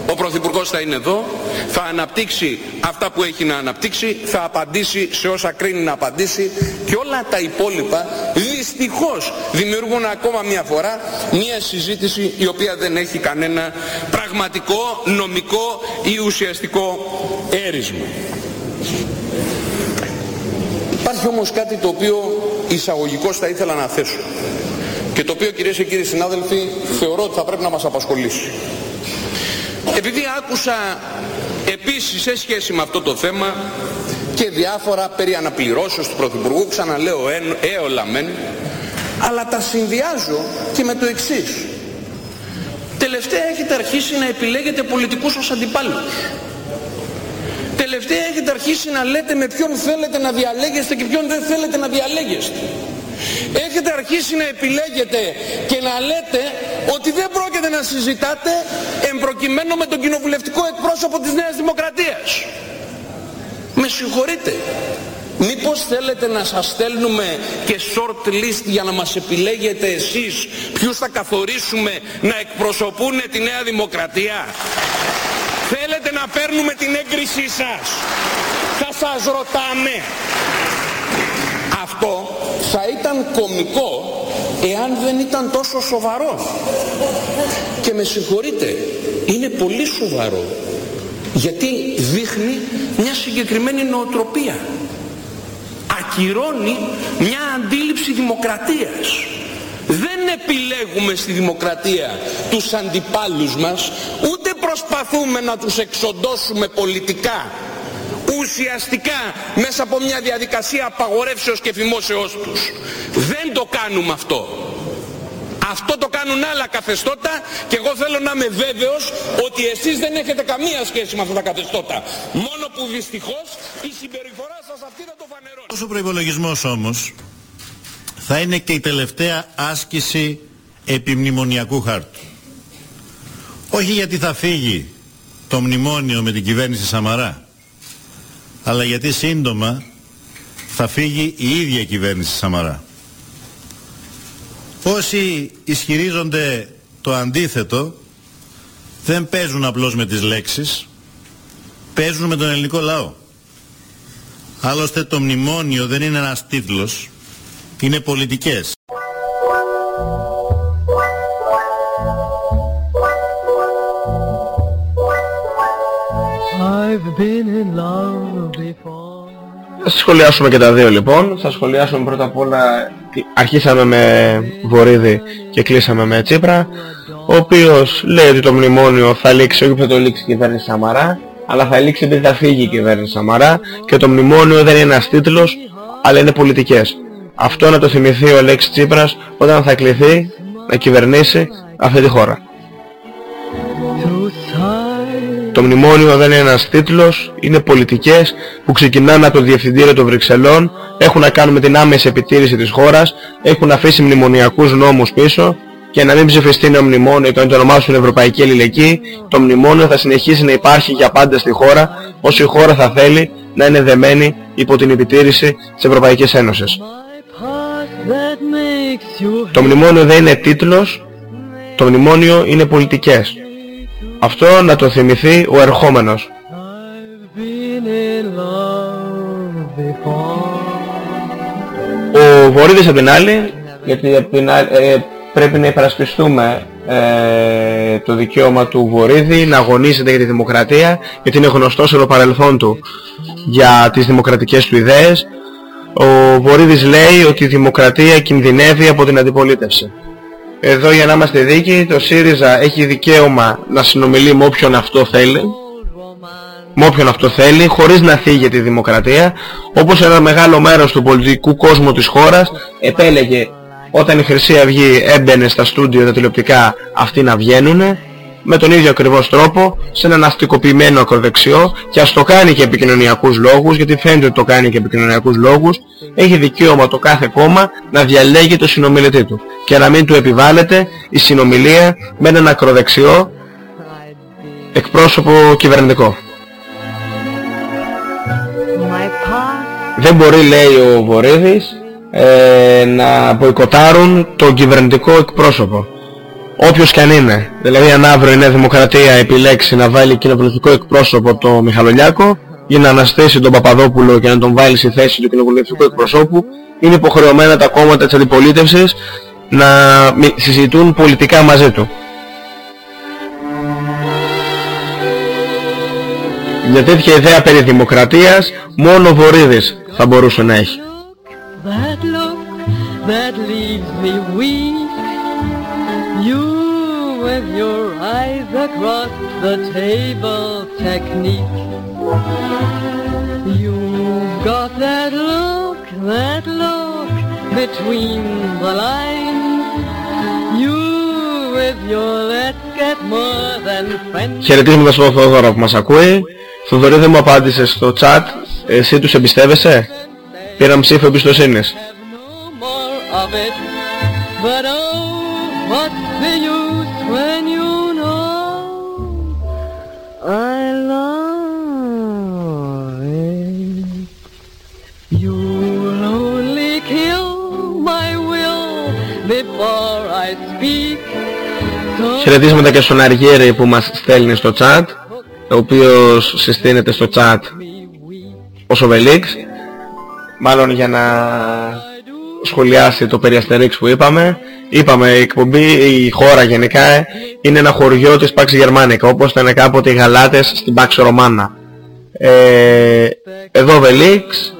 Ο Πρωθυπουργός θα είναι εδώ, θα αναπτύξει αυτά που έχει να αναπτύξει, θα απαντήσει σε όσα κρίνει να απαντήσει και όλα τα υπόλοιπα δυστυχώς δημιουργούν ακόμα μια φορά μια συζήτηση η οποία δεν έχει κανένα πραγματικό, νομικό ή ουσιαστικό έρισμα. Υπάρχει όμως κάτι το οποίο εισαγωγικώς θα ήθελα να θέσω και το οποίο κυρίες και κύριοι συνάδελφοι θεωρώ ότι θα πρέπει να μας απασχολήσει. Επειδή άκουσα επίσης σε σχέση με αυτό το θέμα και διάφορα περί αναπληρώσεως του Πρωθυπουργού, ξαναλέω εν- έολα μεν, αλλά τα συνδυάζω και με το εξής. Τελευταία έχετε αρχίσει να επιλέγετε πολιτικούς ως αντιπάλους. Τελευταία έχετε αρχίσει να λέτε με ποιον θέλετε να διαλέγεστε και ποιον δεν θέλετε να διαλέγεστε. Έχετε αρχίσει να επιλέγετε και να λέτε ότι δεν πρόκειται να συζητάτε εμπροκειμένο με τον κοινοβουλευτικό εκπρόσωπο της Νέας Δημοκρατίας. Με συγχωρείτε. Μήπως θέλετε να σας στέλνουμε και short list για να μας επιλέγετε εσείς ποιους θα καθορίσουμε να εκπροσωπούν τη Νέα Δημοκρατία; Θέλετε να παίρνουμε την έγκρισή σας; Θα σας ρωτάμε. Αυτό θα ήταν κομικό εάν δεν ήταν τόσο σοβαρό. Και με συγχωρείτε, είναι πολύ σοβαρό. Γιατί δείχνει μια συγκεκριμένη νοοτροπία. Ακυρώνει μια αντίληψη δημοκρατίας. Δεν επιλέγουμε στη δημοκρατία τους αντιπάλους μας, ούτε προσπαθούμε να τους εξοντώσουμε πολιτικά ουσιαστικά μέσα από μια διαδικασία απαγορεύσεως και φημώσεώς τους. Δεν το κάνουμε αυτό. Αυτό το κάνουν άλλα καθεστώτα και εγώ θέλω να είμαι βέβαιος ότι εσείς δεν έχετε καμία σχέση με αυτά τα καθεστώτα. Μόνο που δυστυχώς η συμπεριφορά σας αυτή δεν το φανερώνει. Ο προϋπολογισμός όμως θα είναι και η τελευταία άσκηση επιμνημονιακού χάρτου. Όχι γιατί θα φύγει το μνημόνιο με την κυβέρνηση Σαμαρά, αλλά γιατί σύντομα θα φύγει η ίδια κυβέρνηση Σαμαρά. Όσοι ισχυρίζονται το αντίθετο δεν παίζουν απλώς με τις λέξεις, παίζουν με τον ελληνικό λαό. Άλλωστε το μνημόνιο δεν είναι ένας τίτλος, είναι πολιτικές. Θα σχολιάσουμε και τα δύο λοιπόν. Θα σχολιάσουμε πρώτα απ' όλα, αρχίσαμε με Βορύδη και κλείσαμε με Τσίπρα, ο οποίος λέει ότι το μνημόνιο θα λήξει, όχι που θα το λήξει η κυβέρνηση Σαμαρά, αλλά θα λήξει επειδή θα φύγει η κυβέρνηση Σαμαρά και το μνημόνιο δεν είναι ένας τίτλος, αλλά είναι πολιτικές. Αυτό να το θυμηθεί ο Αλέξης Τσίπρας όταν θα κληθεί να κυβερνήσει αυτή τη χώρα. Το μνημόνιο δεν είναι ένας τίτλος, είναι πολιτικές που ξεκινάνε από το Διευθυντήριο των Βρυξελών, έχουν να κάνουν με την άμεση επιτήρηση της χώρας, έχουν αφήσει μνημονιακούς νόμους πίσω και να μην ψηφιστεί ένα μνημόνιο και να το ονομάσουν Ευρωπαϊκή Αλληλεγγύη, το μνημόνιο θα συνεχίσει να υπάρχει για πάντα στη χώρα, όσο η χώρα θα θέλει να είναι δεμένη υπό την επιτήρηση της Ευρωπαϊκής Ένωσης. Το μνημόνιο δεν είναι τίτλος, το μνημόνιο είναι πολιτικές. Αυτό να το θυμηθεί ο ερχόμενος. Ο Βορύδης απ' την άλλη, γιατί απ' την άλλη, ε, πρέπει να υπερασπιστούμε ε, το δικαίωμα του Βορύδη να αγωνίζεται για τη δημοκρατία, γιατί είναι γνωστός σε το παρελθόν του για τις δημοκρατικές του ιδέες. Ο Βορύδης λέει ότι η δημοκρατία κινδυνεύει από την αντιπολίτευση. Εδώ για να είμαστε δίκαιοι, το ΣΥΡΙΖΑ έχει δικαίωμα να συνομιλεί με όποιον αυτό θέλει, με όποιον αυτό θέλει, χωρίς να θίγει τη δημοκρατία, όπως ένα μεγάλο μέρος του πολιτικού κόσμου της χώρας επέλεγε όταν η Χρυσή Αυγή έμπαινε στα στούντιο τα τηλεοπτικά αυτοί να βγαίνουνε, με τον ίδιο ακριβώς τρόπο σε έναν αστικοποιημένο ακροδεξιό και ας το κάνει και επικοινωνιακούς λόγους γιατί φαίνεται ότι το κάνει και επικοινωνιακούς λόγους έχει δικαίωμα το κάθε κόμμα να διαλέγει το συνομιλητή του και να μην του επιβάλλεται η συνομιλία με έναν ακροδεξιό εκπρόσωπο κυβερνητικό. Δεν μπορεί λέει ο Βορύδης ε, να μποϊκοτάρουν τον κυβερνητικό εκπρόσωπο όποιος και αν είναι. Δηλαδή αν αύριο η Νέα Δημοκρατία επιλέξει να βάλει κοινοβουλευτικό εκπρόσωπο το Μιχαλολιάκο ή να αναστήσει τον Παπαδόπουλο και να τον βάλει στη θέση του κοινοβουλευτικού εκπροσώπου είναι υποχρεωμένα τα κόμματα της αντιπολίτευσης να συζητούν πολιτικά μαζί του. Για τέτοια ιδέα περί δημοκρατίας μόνο ο Βορύδης θα μπορούσε να έχει. That look that leaves me weak. You with your eyes across the table technique. You've got that look, that look between the lines. You with your let's get more than friends. Χαιρετίζουμε στον Θοδωρό που μας ακούει. Θοδωρή δεν μου απάντησε στο chat. Εσύ τους εμπιστεύεσαι? Πήραμε ψήφο εμπιστοσύνης. Χαιρετίσματα και στον Αργύρη που μας στέλνει στο chat ο οποίος συστήνεται στο chat ως ο Βελίξ μάλλον για να σχολιάσει το περί που είπαμε. Είπαμε η εκπομπή, η χώρα γενικά είναι ένα χωριό της Pax Germanica, όπως ήταν κάποτε οι Γαλάτες στην Pax Romana. Ε, εδώ Βελίξ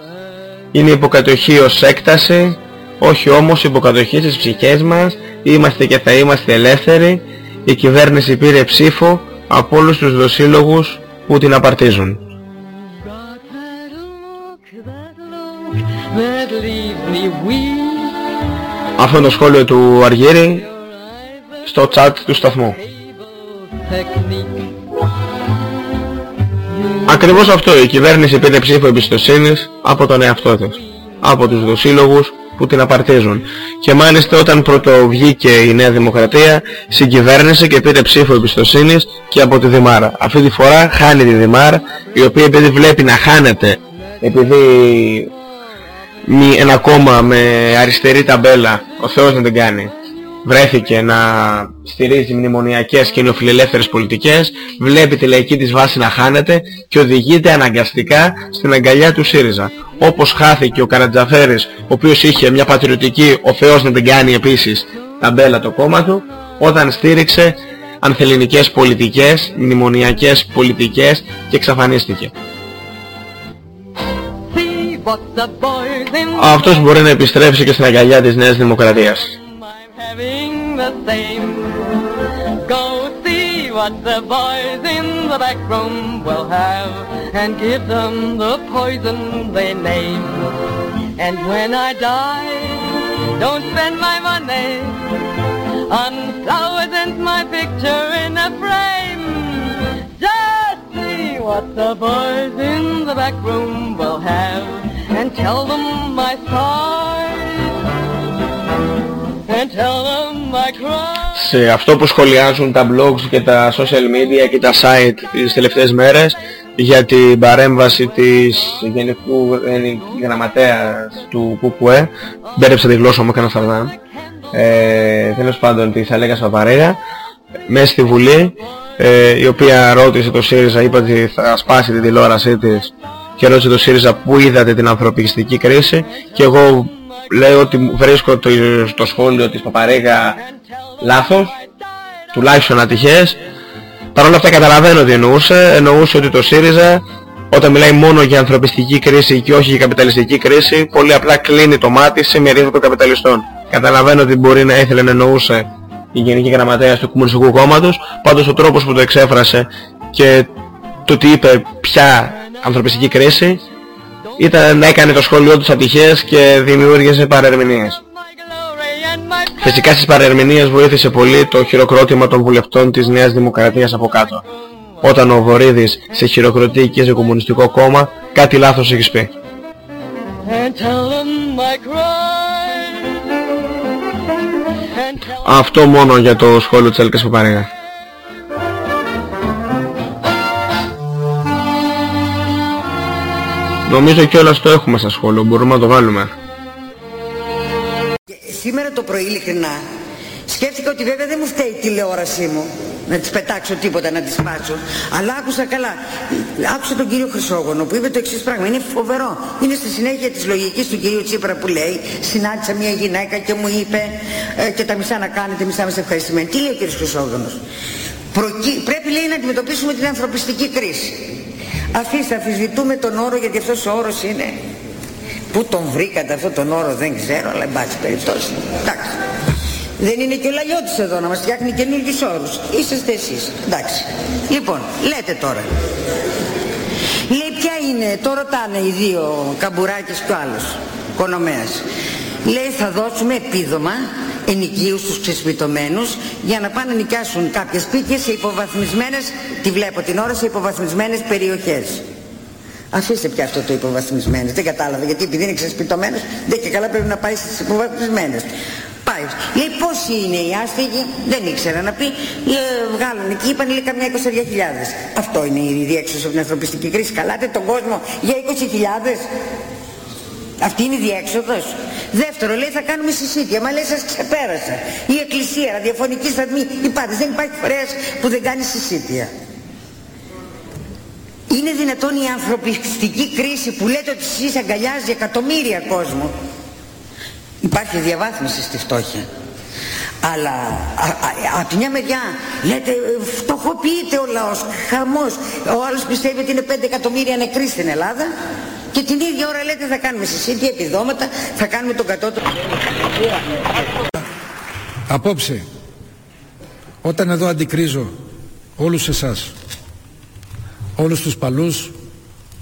είναι υποκατοχή ως έκταση, όχι όμως υποκατοχή στις ψυχές μας, είμαστε και θα είμαστε ελεύθεροι, η κυβέρνηση πήρε ψήφο από όλους τους δοσύλλογους που την απαρτίζουν. Αυτό είναι το σχόλιο του Αργύρη στο chat του σταθμού. Ακριβώς αυτό η κυβέρνηση πήρε ψήφο εμπιστοσύνης από τον εαυτό της. Από τους δοσύλλογους που την απαρτίζουν. Και μάλιστα όταν πρώτο βγήκε η Νέα Δημοκρατία συγκυβέρνησε και πήρε ψήφο εμπιστοσύνης και από τη Δημάρα. Αυτή τη φορά χάνει τη Δημάρα η οποία επειδή βλέπει να χάνεται επειδή ένα κόμμα με αριστερή ταμπέλα ο Θεός να την κάνει βρέθηκε να στηρίζει μνημονιακές και νεοφιλελεύθερες πολιτικές, βλέπει τη λαϊκή της βάση να χάνεται και οδηγείται αναγκαστικά στην αγκαλιά του ΣΥΡΙΖΑ. Όπως χάθηκε ο Καρατζαφέρης, ο οποίος είχε μια πατριωτική, ο Θεός να την κάνει επίσης, ταμπέλα το κόμμα του, όταν στήριξε ανθεληνικές πολιτικές, μνημονιακές πολιτικές και εξαφανίστηκε. Αυτός μπορεί να επιστρέψει και στην αγκαλιά της Νέας Δημοκρατίας. having the same. Go see what the boys in the back room will have and give them the poison they name. And when I die, don't spend my money on flowers and my picture in a frame. Just see what the boys in the back room will have and tell them my story. Σε αυτό που σχολιάζουν τα blogs και τα social media και τα site τις τελευταίες μέρες για την παρέμβαση της Γενικού Γραμματέας του ΚΚΕ μπέρεψα τη γλώσσα μου, έκανα σαρδάμ ε, τέλος πάντων της Αλέγας Παπαρέγα μέσα στη Βουλή ε, η οποία ρώτησε το ΣΥΡΙΖΑ είπε ότι θα σπάσει την τηλεόρασή της και ρώτησε το ΣΥΡΙΖΑ πού είδατε την ανθρωπιστική κρίση και εγώ λέω ότι βρίσκω το, το σχόλιο της Παπαρέγα λάθος, τουλάχιστον ατυχές. Παρ' όλα αυτά καταλαβαίνω τι εννοούσε. Εννοούσε ότι το ΣΥΡΙΖΑ όταν μιλάει μόνο για ανθρωπιστική κρίση και όχι για καπιταλιστική κρίση, πολύ απλά κλείνει το μάτι σε μερίδα των καπιταλιστών. Καταλαβαίνω ότι μπορεί να ήθελε να εννοούσε η Γενική Γραμματέας του Κομμουνιστικού Κόμματος, πάντως ο τρόπος που το εξέφρασε και το τι είπε ποια ανθρωπιστική κρίση ήταν, έκανε το σχολείο του ατυχές και δημιούργησε παρερμηνίες. Φυσικά στις παρερμηνίες βοήθησε πολύ το χειροκρότημα των βουλευτών της Νέας Δημοκρατίας από κάτω. Όταν ο Βορύδης σε χειροκροτεί και σε κομμουνιστικό κόμμα, κάτι λάθος έχεις πει. Αυτό μόνο για το σχόλιο της Έλκας Παπαρέγα. Νομίζω κιόλας το έχουμε στα σχόλια, μπορούμε να το βάλουμε. Σήμερα το πρωί ειλικρινά σκέφτηκα ότι βέβαια δεν μου φταίει η τηλεόρασή μου να της πετάξω τίποτα, να της σπάσω. Αλλά άκουσα καλά. Άκουσα τον κύριο Χρυσόγονο που είπε το εξής πράγμα. Είναι φοβερό. Είναι στη συνέχεια της λογικής του κυρίου Τσίπρα που λέει συνάντησα μια γυναίκα και μου είπε ε, και τα μισά να κάνετε, μισά είμαστε ευχαριστημένοι. Τι λέει ο κύριος Χρυσόγονος. Πρέπει λέει να αντιμετωπίσουμε την ανθρωπιστική κρίση. Αφήστε, αφισβητούμε τον όρο γιατί αυτός ο όρος είναι... Πού τον βρήκατε αυτόν τον όρο δεν ξέρω, αλλά εν πάση περιπτώσει. Εντάξει. Δεν είναι και ο Λαλιώτης εδώ να μας φτιάχνει καινούργιους όρους. Είσαστε εσείς. Εντάξει. Λοιπόν, λέτε τώρα. Λέει ποια είναι, το ρωτάνε οι δύο, Καμπουράκης και ο άλλος, Κονομέας. Λέει θα δώσουμε επίδομα ενοικίους στους ξεσπιτωμένους για να πάνε να νοικιάσουν κάποια σπίτια σε υποβαθμισμένες, τη βλέπω την ώρα, σε υποβαθμισμένες περιοχές. Αφήστε πια αυτό το υποβαθμισμένες, δεν κατάλαβα γιατί επειδή είναι ξεσπιτωμένος δεν και καλά πρέπει να πάει στις υποβαθμισμένες. Πάει. Λέει πόσοι είναι οι άστεγοι, δεν ήξερα να πει. Ε, βγάλουν εκεί, είπαν λέει καμιά 20.000. Αυτό είναι η διέξοδος από την ανθρωπιστική κρίση. Καλάτε τον κόσμο για 20.000. Αυτή είναι η διέξοδος. Δεύτερο, λέει θα κάνουμε συσίτια. Μα λέει σας ξεπέρασα. Η εκκλησία, ραδιοφωνική σταθμή, υπάρχει. Δεν υπάρχει φορέας που δεν κάνει συσίτια. Είναι δυνατόν η ανθρωπιστική κρίση που λέτε ότι εσείς αγκαλιάζει εκατομμύρια κόσμο. Υπάρχει διαβάθμιση στη φτώχεια. Αλλά από τη μια μεριά λέτε φτωχοποιείται ο λαός, χαμός. Ο άλλος πιστεύει ότι είναι 5 εκατομμύρια νεκροί στην Ελλάδα και την ίδια ώρα λέτε θα κάνουμε συσίτια, επιδόματα, θα κάνουμε τον κατώτατο. Απόψε, όταν εδώ αντικρίζω όλους εσάς, όλους τους παλούς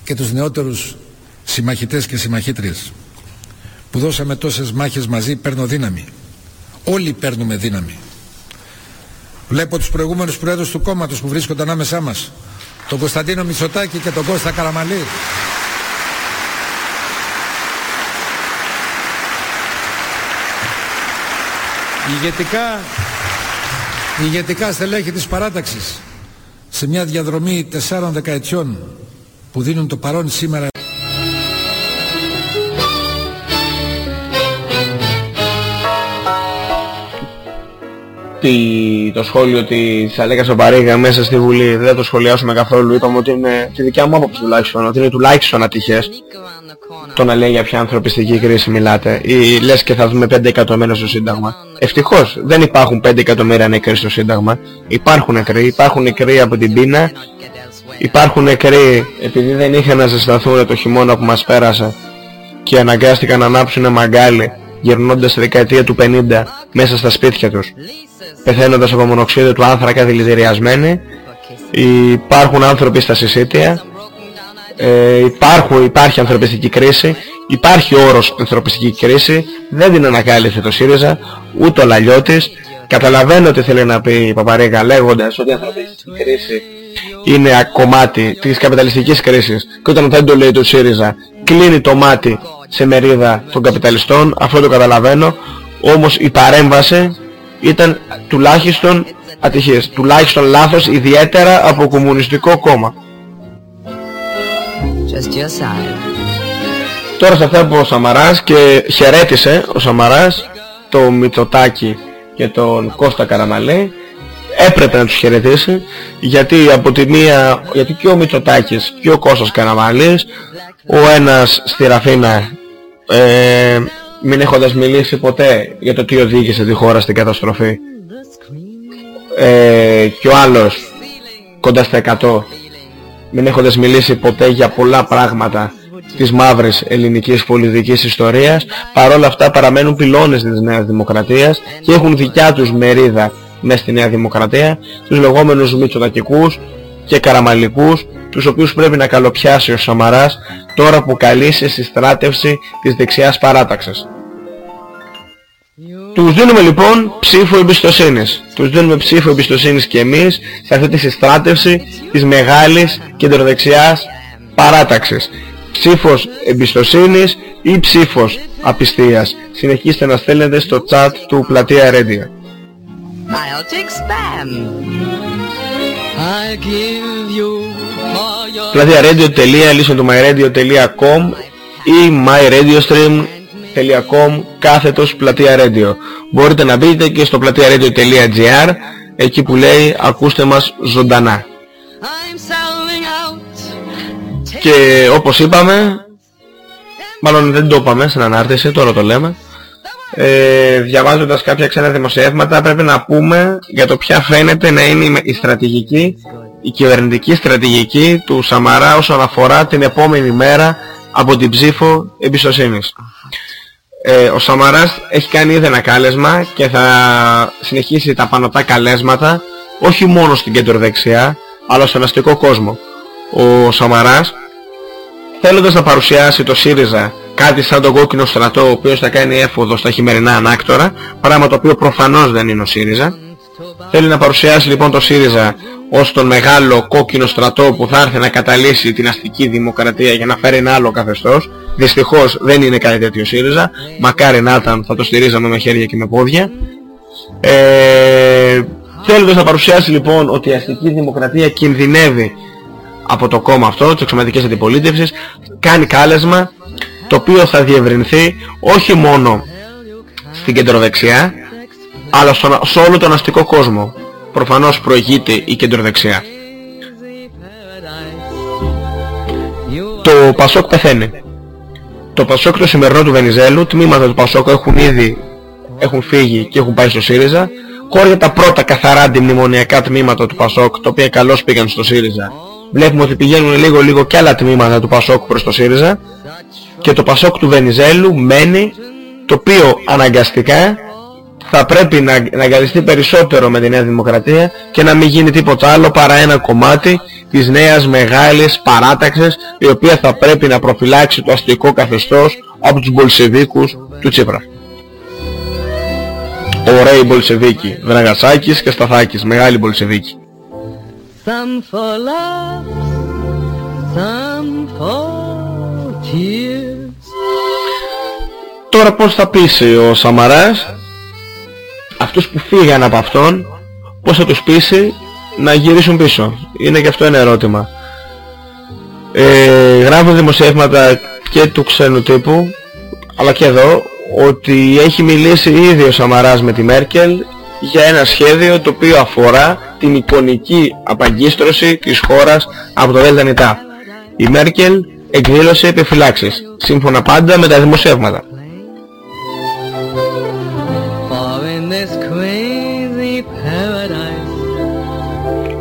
και τους νεότερους συμμαχητές και συμμαχήτριες που δώσαμε τόσες μάχες μαζί, παίρνω δύναμη. Όλοι παίρνουμε δύναμη. Βλέπω τους προηγούμενους πρόεδρους του κόμματος που βρίσκονται ανάμεσά μας, τον Κωνσταντίνο Μητσοτάκη και τον Κώστα Καραμαλή. Ηγετικά, ηγετικά στελέχη της παράταξης σε μια διαδρομή τεσσάρων δεκαετιών που δίνουν το παρόν σήμερα τη- το σχόλιο της Αλέκας Σομπαρίγα μέσα στη Βουλή δεν το σχολιάσουμε καθόλου. Είπαμε ότι είναι τη δικιά μου άποψη τουλάχιστον, ότι είναι τουλάχιστον ατυχές το να λέει για ποια ανθρωπιστική κρίση μιλάτε ή λες και θα δούμε 5 εκατομμύρια στο Σύνταγμα. Ευτυχώς δεν υπάρχουν 5 εκατομμύρια νεκροί στο Σύνταγμα. Υπάρχουν νεκροί, υπάρχουν νεκροί από την πείνα, υπάρχουν νεκροί επειδή δεν είχαν να ζεσταθούν το χειμώνα που μας πέρασε και αναγκάστηκαν να ανάψουν μαγκάλι γυρνώντας στη δεκαετία του 50 μέσα στα σπίτια τους πεθαίνοντας από μονοξίδιο του άνθρακα δηλητηριασμένοι υπάρχουν άνθρωποι στα συσίτια ε, υπάρχουν, υπάρχει ανθρωπιστική κρίση υπάρχει όρος ανθρωπιστική κρίση δεν την ανακάλυψε το ΣΥΡΙΖΑ ούτε ο Λαλιώτης. Καταλαβαίνω τι θέλει να πει η Παπαρίγα λέγοντας ότι η ανθρωπιστική κρίση είναι ένα κομμάτι της καπιταλιστικής κρίσης και όταν δεν το λέει το ΣΥΡΙΖΑ κλείνει το μάτι σε μερίδα των καπιταλιστών. Αυτό το καταλαβαίνω. Όμως η παρέμβαση ήταν τουλάχιστον ατυχής τουλάχιστον λάθος ιδιαίτερα από κομμουνιστικό κόμμα. Just your side. Τώρα σε αυτά που ο Σαμαράς και χαιρέτησε ο Σαμαράς το Μητσοτάκη και τον Κώστα Καραμαλή έπρεπε να τους χαιρετήσει γιατί από τη μία γιατί και ο Μητσοτάκης και ο Κώστας Καραμαλής ο ένας στη Ραφίνα ε, μην έχοντας μιλήσει ποτέ για το τι οδήγησε τη χώρα στην καταστροφή ε, και ο άλλος κοντά στα 100 μην έχοντας μιλήσει ποτέ για πολλά πράγματα της μαύρης ελληνικής πολιτικής ιστορίας παρόλα αυτά παραμένουν πυλώνες της Νέας Δημοκρατίας και έχουν δικιά τους μερίδα μέσα στη Νέα Δημοκρατία τους λεγόμενους Μητσοτακικούς και Καραμαλικούς τους οποίους πρέπει να καλοπιάσει ο Σαμαράς τώρα που καλεί σε συστράτευση της δεξιάς παράταξης. Τους δίνουμε λοιπόν ψήφο εμπιστοσύνης. Τους δίνουμε ψήφο εμπιστοσύνης και εμείς σε αυτή τη συστράτευση της μεγάλης κεντροδεξιάς παράταξης. Ψήφος εμπιστοσύνης ή ψήφος απιστίας. Συνεχίστε να στέλνετε στο chat του Πλατεία Radio. I'll take spam. I give you all your Πλατεία radio.listentomyradio.com ή myradiostream.com κάθετος Πλατεία Radio. Μπορείτε να μπείτε και στο πλατεία-radio.gr εκεί που λέει ακούστε μας ζωντανά. I'm selling out. Και όπως είπαμε, μάλλον δεν το είπαμε στην ανάρτηση, τώρα το λέμε, ε, διαβάζοντας κάποια ξένα δημοσιεύματα πρέπει να πούμε για το ποια φαίνεται να είναι η στρατηγική, η κυβερνητική στρατηγική του Σαμαρά όσον αφορά την επόμενη μέρα από την ψήφο εμπιστοσύνης. Ε, ο Σαμαράς έχει κάνει ήδη ένα κάλεσμα και θα συνεχίσει τα πανωτά καλέσματα όχι μόνο στην κέντρο δεξιά αλλά στον αστικό κόσμο. Ο Σαμαράς θέλοντας να παρουσιάσει το ΣΥΡΙΖΑ κάτι σαν τον κόκκινο στρατό ο οποίος θα κάνει έφοδο στα χειμερινά ανάκτορα πράγμα το οποίο προφανώς δεν είναι ο ΣΥΡΙΖΑ θέλει να παρουσιάσει λοιπόν το ΣΥΡΙΖΑ ως τον μεγάλο κόκκινο στρατό που θα έρθει να καταλύσει την αστική δημοκρατία για να φέρει ένα άλλο καθεστώς. Δυστυχώς δεν είναι κάτι τέτοιο ο ΣΥΡΙΖΑ. Μακάρι να ήταν θα το στηρίζαμε με χέρια και με πόδια. Ε, θέλοντας να παρουσιάσει λοιπόν ότι η αστική δημοκρατία κινδυνεύει από το κόμμα αυτό, της εξωματικής αντιπολίτευσης, κάνει κάλεσμα το οποίο θα διευρυνθεί όχι μόνο στην κεντροδεξιά, αλλά στον- σε όλο τον αστικό κόσμο. Προφανώς προηγείται η κεντροδεξιά. Το Πασόκ πεθαίνει. Το Πασόκ το σημερινό του Βενιζέλου, τμήματα του Πασόκ έχουν ήδη έχουν φύγει και έχουν πάει στο ΣΥΡΙΖΑ. Χώρια τα πρώτα καθαρά αντιμνημονιακά τμήματα του Πασόκ, τα οποία καλώς πήγαν στο ΣΥΡΙΖΑ. Βλέπουμε ότι πηγαίνουν λίγο λίγο και άλλα τμήματα του Πασόκ προς το ΣΥΡΙΖΑ. Και το Πασόκ του Βενιζέλου μένει, το οποίο αναγκαστικά θα πρέπει να, να αγκαλιστεί περισσότερο με τη Νέα Δημοκρατία και να μην γίνει τίποτα άλλο παρά ένα κομμάτι της νέας μεγάλης παράταξης η οποία θα πρέπει να προφυλάξει το αστικό καθεστώς από τους Μπολσεβίκους του Τσίπρα. Ωραίοι Μπολσεβίκοι, Δραγασάκης και Σταθάκης, μεγάλοι Μπολσεβίκοι. Some for love, some for tears. Τώρα πώς θα πείσει ο Σαμαράς; Αυτούς που φύγαν από αυτόν πώς θα τους πείσει να γυρίσουν πίσω. Είναι και αυτό ένα ερώτημα. Ε, γράφουν δημοσιεύματα και του ξένου τύπου αλλά και εδώ ότι έχει μιλήσει ήδη ο Σαμαράς με τη Μέρκελ για ένα σχέδιο το οποίο αφορά την εικονική απαγκίστρωση της χώρας από το ΔΝΤ. Η Μέρκελ εκδήλωσε επιφυλάξεις, σύμφωνα πάντα με τα δημοσιεύματα.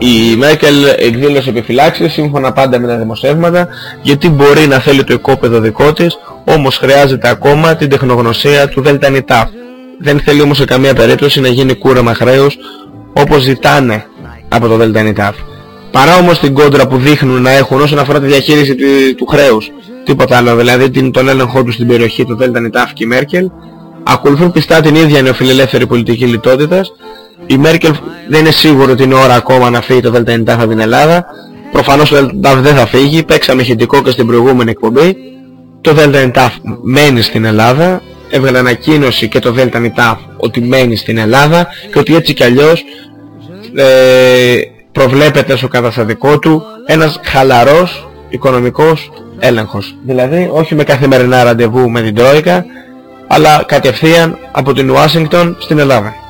Η Μέρκελ εκδήλωσε επιφυλάξεις σύμφωνα πάντα με τα δημοσιεύματα γιατί μπορεί να θέλει το οικόπεδο δικό της όμως χρειάζεται ακόμα την τεχνογνωσία του ΔΝΤ. Δεν θέλει όμως σε καμία περίπτωση να γίνει κούρεμα χρέους όπως ζητάνε από το ΔΝΤ. Παρά όμως την κόντρα που δείχνουν να έχουν όσον αφορά τη διαχείριση του, του χρέους, τίποτα άλλο, δηλαδή την, τον έλεγχό τους στην περιοχή του ΔΝΤ και η Μέρκελ, ακολουθούν πιστά την ίδια νεοφιλελεύθερη πολιτική λιτότητας. Η Μέρκελ δεν είναι σίγουρο ότι είναι ώρα ακόμα να φύγει το ΔΝΤ από την Ελλάδα. Προφανώς το ΔΝΤ δεν θα φύγει, παίξαμε ηχητικό και στην προηγούμενη εκπομπή. Το ΔΝΤ μένει στην Ελλάδα, έβγαλε ανακοίνωση και το ΔΝΤ ότι μένει στην Ελλάδα και ότι έτσι κι αλλιώς ε, προβλέπεται στο καταστατικό του ένας χαλαρός οικονομικός έλεγχος. Δηλαδή όχι με καθημερινά ραντεβού με την Τρόικα, αλλά κατευθείαν από την Ουάσιγκτον στην Ελλάδα.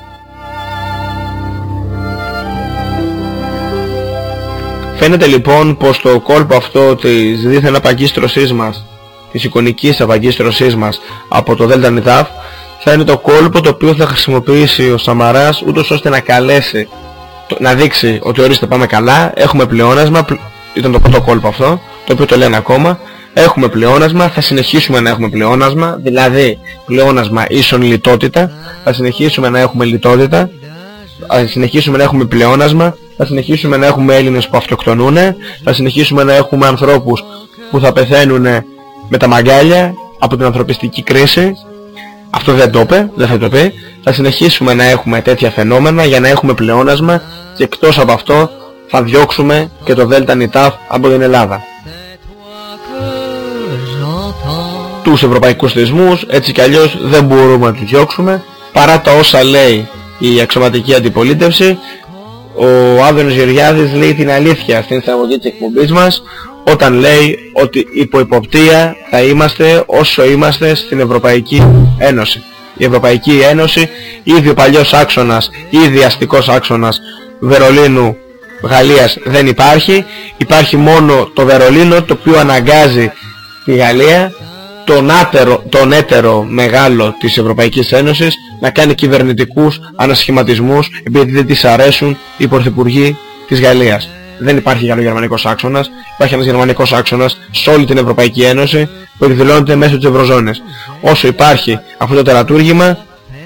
Φαίνεται λοιπόν πως το κόλπο αυτό της δίθεν απαγκίστρωσής μας, της εικονικής απαγκίστρωσής μας από το ΔΝΤ θα είναι το κόλπο το οποίο θα χρησιμοποιήσει ο Σαμαράς ούτως ώστε να καλέσει να δείξει ότι ορίστε πάμε καλά, έχουμε πλεόνασμα, ήταν το πρώτο κόλπο αυτό, το οποίο το λένε ακόμα, έχουμε πλεόνασμα, θα συνεχίσουμε να έχουμε πλεόνασμα, δηλαδή πλεόνασμα ίσον λιτότητα, θα συνεχίσουμε να έχουμε λιτότητα, θα συνεχίσουμε να έχουμε πλεόνασμα, θα συνεχίσουμε να έχουμε Έλληνες που αυτοκτονούν, θα συνεχίσουμε να έχουμε ανθρώπους που θα πεθαίνουν με τα μαγκάλια από την ανθρωπιστική κρίση, αυτό δεν το είπε, δεν θα το πει, θα συνεχίσουμε να έχουμε τέτοια φαινόμενα για να έχουμε πλεόνασμα και εκτός από αυτό θα διώξουμε και το ΔΝΤ από την Ελλάδα. Τους ευρωπαϊκούς θεσμούς έτσι κι αλλιώς δεν μπορούμε να τους διώξουμε παρά τα όσα λέει η αξιωματική αντιπολίτευση ο Άδωνος Γεωργιάδης λέει την αλήθεια στην εισαγωγή της εκπομπής μας όταν λέει ότι υπό υποπτία θα είμαστε όσο είμαστε στην Ευρωπαϊκή Ένωση η Ευρωπαϊκή Ένωση, ήδη ο παλιός άξονας, ήδη αστικός άξονας Βερολίνου Γαλλίας δεν υπάρχει. Υπάρχει μόνο το Βερολίνο το οποίο αναγκάζει τη Γαλλία τον, άτερο, τον έτερο μεγάλο της Ευρωπαϊκής Ένωσης να κάνει κυβερνητικούς ανασχηματισμούς επειδή δεν της αρέσουν οι πρωθυπουργοί της Γαλλίας. Δεν υπάρχει γαλλογερμανικός άξονας, υπάρχει ένας γερμανικός άξονας σε όλη την Ευρωπαϊκή Ένωση που εκδηλώνεται μέσω της Ευρωζώνης. Όσο υπάρχει αυτό το τερατούργημα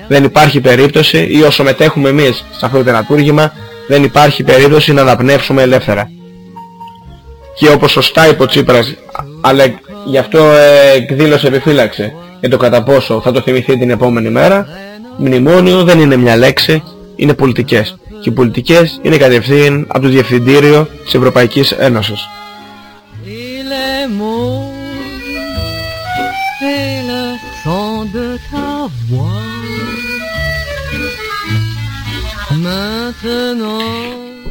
δεν υπάρχει περίπτωση ή όσο μετέχουμε εμείς σε αυτό το τερατούργημα δεν υπάρχει περίπτωση να αναπνεύσουμε ελεύθερα. Και όπως σωστά είπε ο Τσίπρας, αλλά γι' αυτό ε, εκδήλωσε επιφύλαξη για το κατά πόσο θα το θυμηθεί την επόμενη μέρα, μνημόνιο δεν είναι μια λέξη, είναι πολιτικές. Και οι πολιτικές είναι κατευθείαν από το Διευθυντήριο της Ευρωπαϊκής Ένωσης.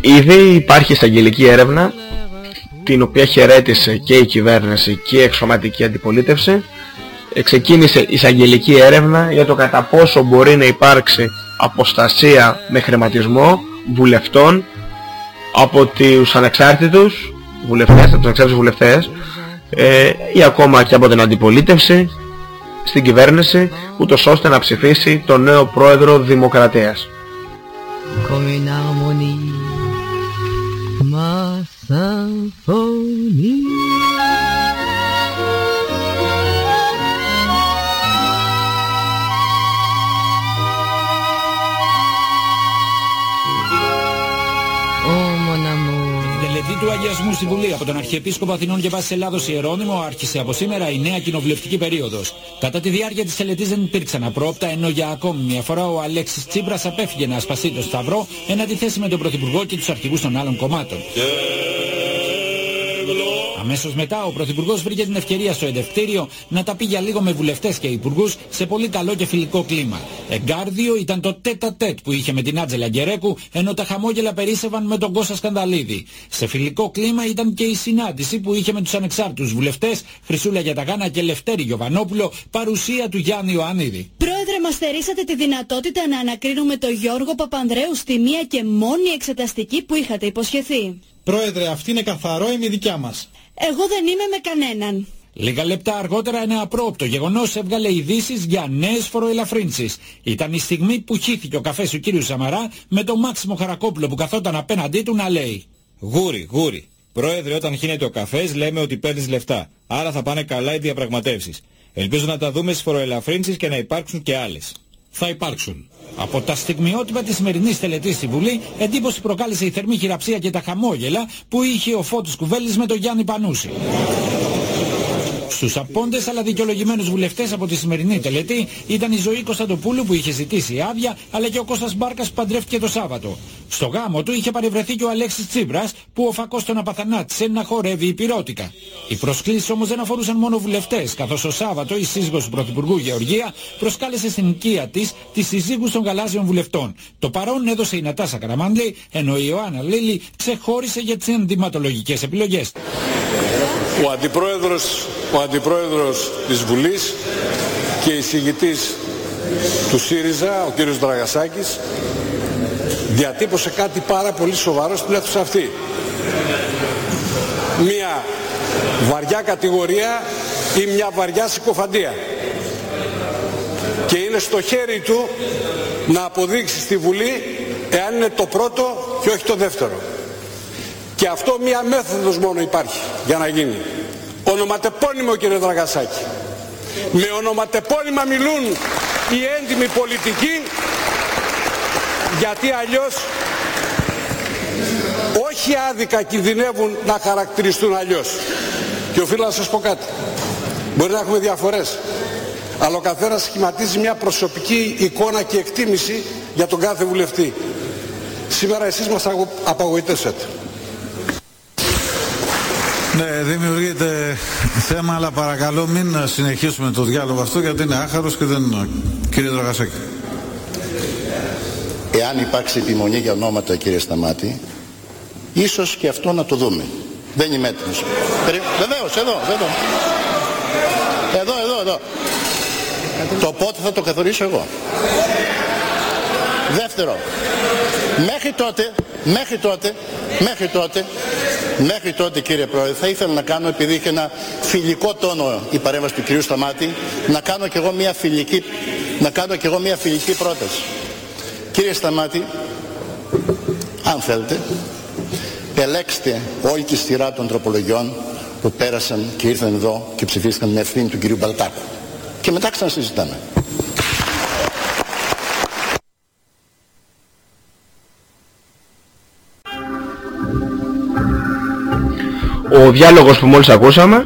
Ήδη υπάρχει εισαγγελική έρευνα την οποία χαιρέτησε και η κυβέρνηση και η εξωματική αντιπολίτευση ξεκίνησε εισαγγελική έρευνα για το κατά πόσο μπορεί να υπάρξει αποστασία με χρηματισμό βουλευτών από τους ανεξάρτητους βουλευτές, από τους ανεξάρτητους βουλευτές ε, ή ακόμα και από την αντιπολίτευση στην κυβέρνηση ούτως ώστε να ψηφίσει τον νέο πρόεδρο Δημοκρατίας. Του αγιασμού στη Βουλή από τον Αρχιεπίσκοπο Αθηνών και Βάσης Ελλάδος Ιερώνυμο άρχισε από σήμερα η νέα κοινοβουλευτική περίοδος. Κατά τη διάρκεια της τελετής δεν υπήρξαν απρόπτα ενώ για ακόμη μια φορά ο Αλέξης Τσίπρας απέφυγε να ασπαστεί το σταυρό εν αντιθέσει με τον Πρωθυπουργό και τους αρχηγούς των άλλων κομμάτων. Αμέσως μετά ο Πρωθυπουργός βρήκε την ευκαιρία στο εντευτήριο να τα πει για λίγο με βουλευτές και υπουργούς σε πολύ καλό και φιλικό κλίμα. Εγκάρδιο ήταν το τέτα τέτ που είχε με την Άτζελα Γκερέκου ενώ τα χαμόγελα περίσευαν με τον Κώστα Σκανδαλίδη. Σε φιλικό κλίμα ήταν και η συνάντηση που είχε με τους ανεξάρτητους βουλευτές Χρυσούλα Γιαταγάνα και Λευτέρη Γιωβανόπουλο παρουσία του Γιάννη Ιωαννίδη. Πρόεδρε, μας θερήσατε τη δυνατότητα να ανακρίνουμε το Γιώργο Παπανδρέου στη μία και μόνη εξεταστική που είχατε υποσχεθεί. Πρόεδρε, αυτή είναι καθαρό η δικιά μας. Εγώ δεν είμαι με κανέναν. Λίγα λεπτά αργότερα ένα απρόπτο γεγονός έβγαλε ειδήσεις για νέες φοροελαφρύνσεις. Ήταν η στιγμή που χύθηκε ο καφές του κύριου Σαμαρά με τον Μάξιμο Χαρακόπουλο που καθόταν απέναντί του να λέει Γούρι, γούρι. Πρόεδρε, όταν χύνεται ο καφές λέμε ότι παίρνεις λεφτά. Άρα θα πάνε καλά οι διαπραγματεύσεις. Ελπίζω να τα δούμε στις φοροελαφρύνσεις και να υπάρξουν και άλλες. Θα υπάρξουν. Από τα στιγμιότυπα της σημερινής τελετής στη Βουλή, εντύπωση προκάλεσε η θερμή χειραψία και τα χαμόγελα που είχε ο Φώτης Κουβέλης με τον Γιάννη Πανούση. Στους απόντες αλλά δικαιολογημένους βουλευτές από τη σημερινή τελετή ήταν η Ζωή Κωνσταντοπούλου που είχε ζητήσει άδεια αλλά και ο Κώστας Μπάρκας που παντρεύτηκε το Σάββατο. Στο γάμο του είχε παρευρεθεί και ο Αλέξης Τσίπρας που ο φακός τον απαθανάτησε να χορεύει υπηρώτικα. Οι προσκλήσεις όμως δεν αφορούσαν μόνο βουλευτές καθώς ο Σάββατο η σύζυγος του Πρωθυπουργού Γεωργία προσκάλεσε στην οικία της τις συζύγους των γαλάζιων βουλευτών. Το παρόν έδωσε η Νατάσα Καραμάντλη ενώ η Ιωάννα Λίλη ξεχώρισε για τις ενδυματολογικές επιλογές. Ο Αντιπρόεδρος, ο Αντιπρόεδρος της Βουλής και εισηγητής του ΣΥΡΙΖΑ, ο κύριος Δραγασάκης, διατύπωσε κάτι πάρα πολύ σοβαρό στην αίθουσα αυτή. Μία βαριά κατηγορία ή μια βαριά συκοφαντία. Και είναι στο χέρι του να αποδείξει στη Βουλή εάν είναι το πρώτο και όχι το δεύτερο. Και αυτό μία μέθοδος μόνο υπάρχει για να γίνει. Ονοματεπώνυμο κύριε Δραγασάκη. Με ονοματεπώνυμα μιλούν οι έντιμοι πολιτικοί γιατί αλλιώς όχι άδικα κινδυνεύουν να χαρακτηριστούν αλλιώς. Και οφείλω να σας πω κάτι. Μπορεί να έχουμε διαφορές. Αλλά ο καθένας σχηματίζει μια προσωπική εικόνα και εκτίμηση για τον κάθε βουλευτή. Σήμερα εσείς μας απαγοητεύσατε. Ναι, δημιουργείται θέμα, αλλά παρακαλώ μην συνεχίσουμε το διάλογο αυτό γιατί είναι άχαρος και δεν... Κύριε Δραγασάκη. Εάν υπάρξει επιμονή για ονόματα, κύριε Σταμάτη, ίσως και αυτό να το δούμε. Δεν είμαι έτοιμος. Περι... Βεβαίως, εδώ, εδώ. Εδώ, εδώ, εδώ. Το πότε θα το καθορίσω εγώ. Δεύτερο, μέχρι τότε, μέχρι τότε, μέχρι τότε, μέχρι τότε κύριε Πρόεδρε, θα ήθελα να κάνω, επειδή είχε ένα φιλικό τόνο η παρέμβαση του κυρίου Σταμάτη, να κάνω κι εγώ μια φιλική, να κάνω κι εγώ μια φιλική πρόταση. Κύριε Σταμάτη, αν θέλετε, ελέξτε όλη τη σειρά των τροπολογιών που πέρασαν και ήρθαν εδώ και ψηφίστηκαν με ευθύνη του κυρίου Μπαλτάκου. Και μετά ξανασυζητάμε. Ο διάλογος που μόλις ακούσαμε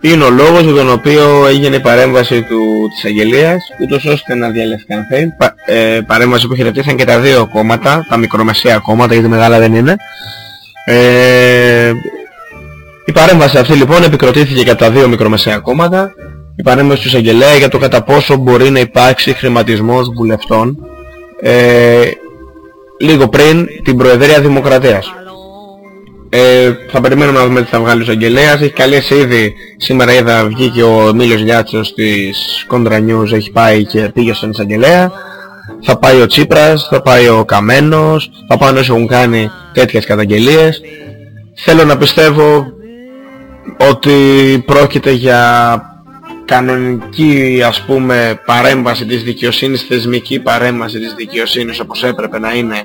είναι ο λόγος για τον οποίο έγινε η παρέμβαση του, της Αγγελίας ούτως ώστε να διαλευκανθεί. Πα, ε, παρέμβαση που χαιρετήσαν και τα δύο κόμματα τα μικρομεσαία κόμματα γιατί μεγάλα δεν είναι. Ε, η παρέμβαση αυτή λοιπόν επικροτήθηκε και από τα δύο μικρομεσαία κόμματα. Η παρέμβαση του Εισαγγελέα για το κατά πόσο μπορεί να υπάρξει χρηματισμός βουλευτών ε, λίγο πριν την Προεδρία Δημοκρατίας ε, θα περιμένουμε να δούμε τι θα βγάλει ο Εισαγγελέας. Έχει καλέσει ήδη, σήμερα είδα βγήκε ο Μίλος Γιάτσος της Contra News, έχει πάει και πήγε στον Εισαγγελέα. Θα πάει ο Τσίπρας, θα πάει ο Καμένος, θα πάνε όσοι έχουν κάνει τέτοιες καταγγελίες. Θέλω να πιστεύω ότι πρόκειται για κανονική ας πούμε παρέμβαση της δικαιοσύνης, θεσμική παρέμβαση της δικαιοσύνης όπως έπρεπε να είναι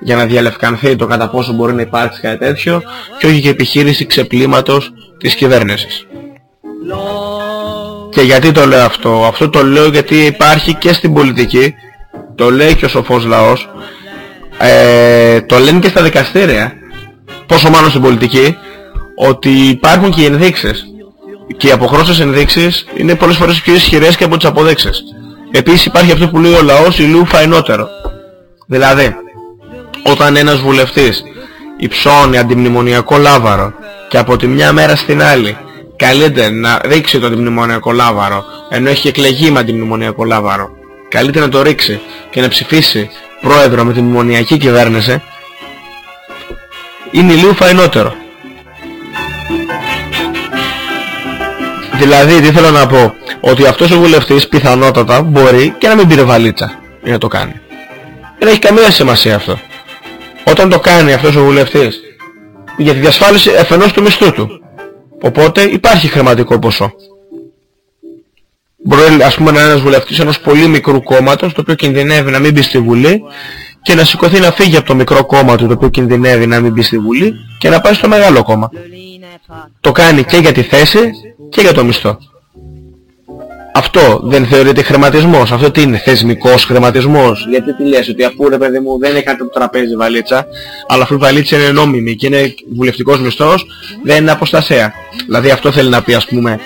για να διαλευκανθεί το κατά πόσο μπορεί να υπάρξει κάτι τέτοιο και όχι για επιχείρηση ξεπλήματος της κυβέρνησης. Και γιατί το λέω αυτό; Αυτό το λέω γιατί υπάρχει και στην πολιτική, το λέει και ο σοφός λαός, ε, το λένε και στα δικαστήρια, πόσο μάλλον στην πολιτική, ότι υπάρχουν και οι ενδείξεις. Και οι αποχρώσεις ενδείξεις είναι πολλές φορές πιο ισχυρές και από τις αποδείξεις. Επίσης υπάρχει αυτό που λέει ο λαός, η λου φαϊνότερο. Δηλαδή, όταν ένας βουλευτής υψώνει αντιμνημονιακό λάβαρο και από τη μια μέρα στην άλλη καλείται να ρίξει το αντιμνημονιακό λάβαρο ενώ έχει εκλεγεί με αντιμνημονιακό λάβαρο καλείται να το ρίξει και να ψηφίσει πρόεδρο με την μνημονιακή κυβέρνηση είναι λίγο φαϊνότερο. Δηλαδή τι θέλω να πω ότι αυτός ο βουλευτής πιθανότατα μπορεί και να μην πήρε βαλίτσα για να το κάνει. Δεν έχει καμία σημασία αυτό. Όταν το κάνει αυτός ο βουλευτής για τη διασφάλιση εφενός του μισθού του. Οπότε υπάρχει χρηματικό ποσό. Μπορεί ας πούμε να είναι ένας βουλευτής ενός πολύ μικρού κόμματος το οποίο κινδυνεύει να μην μπει στη Βουλή και να σηκωθεί να φύγει από το μικρό κόμμα του το οποίο κινδυνεύει να μην μπει στη Βουλή και να πάει στο μεγάλο κόμμα. Το κάνει και για τη θέση και για το μισθό. Αυτό δεν θεωρείται χρηματισμός. Αυτό τι είναι, θεσμικός χρηματισμός. Γιατί τι λες, ότι αφού ρε παιδί μου δεν έχει κάτι το τραπέζι βαλίτσα, αλλά αφού η βαλίτσα είναι νόμιμη και είναι βουλευτικός μισθός, δεν είναι αποστασία. Δηλαδή αυτό θέλει να πει ας πούμε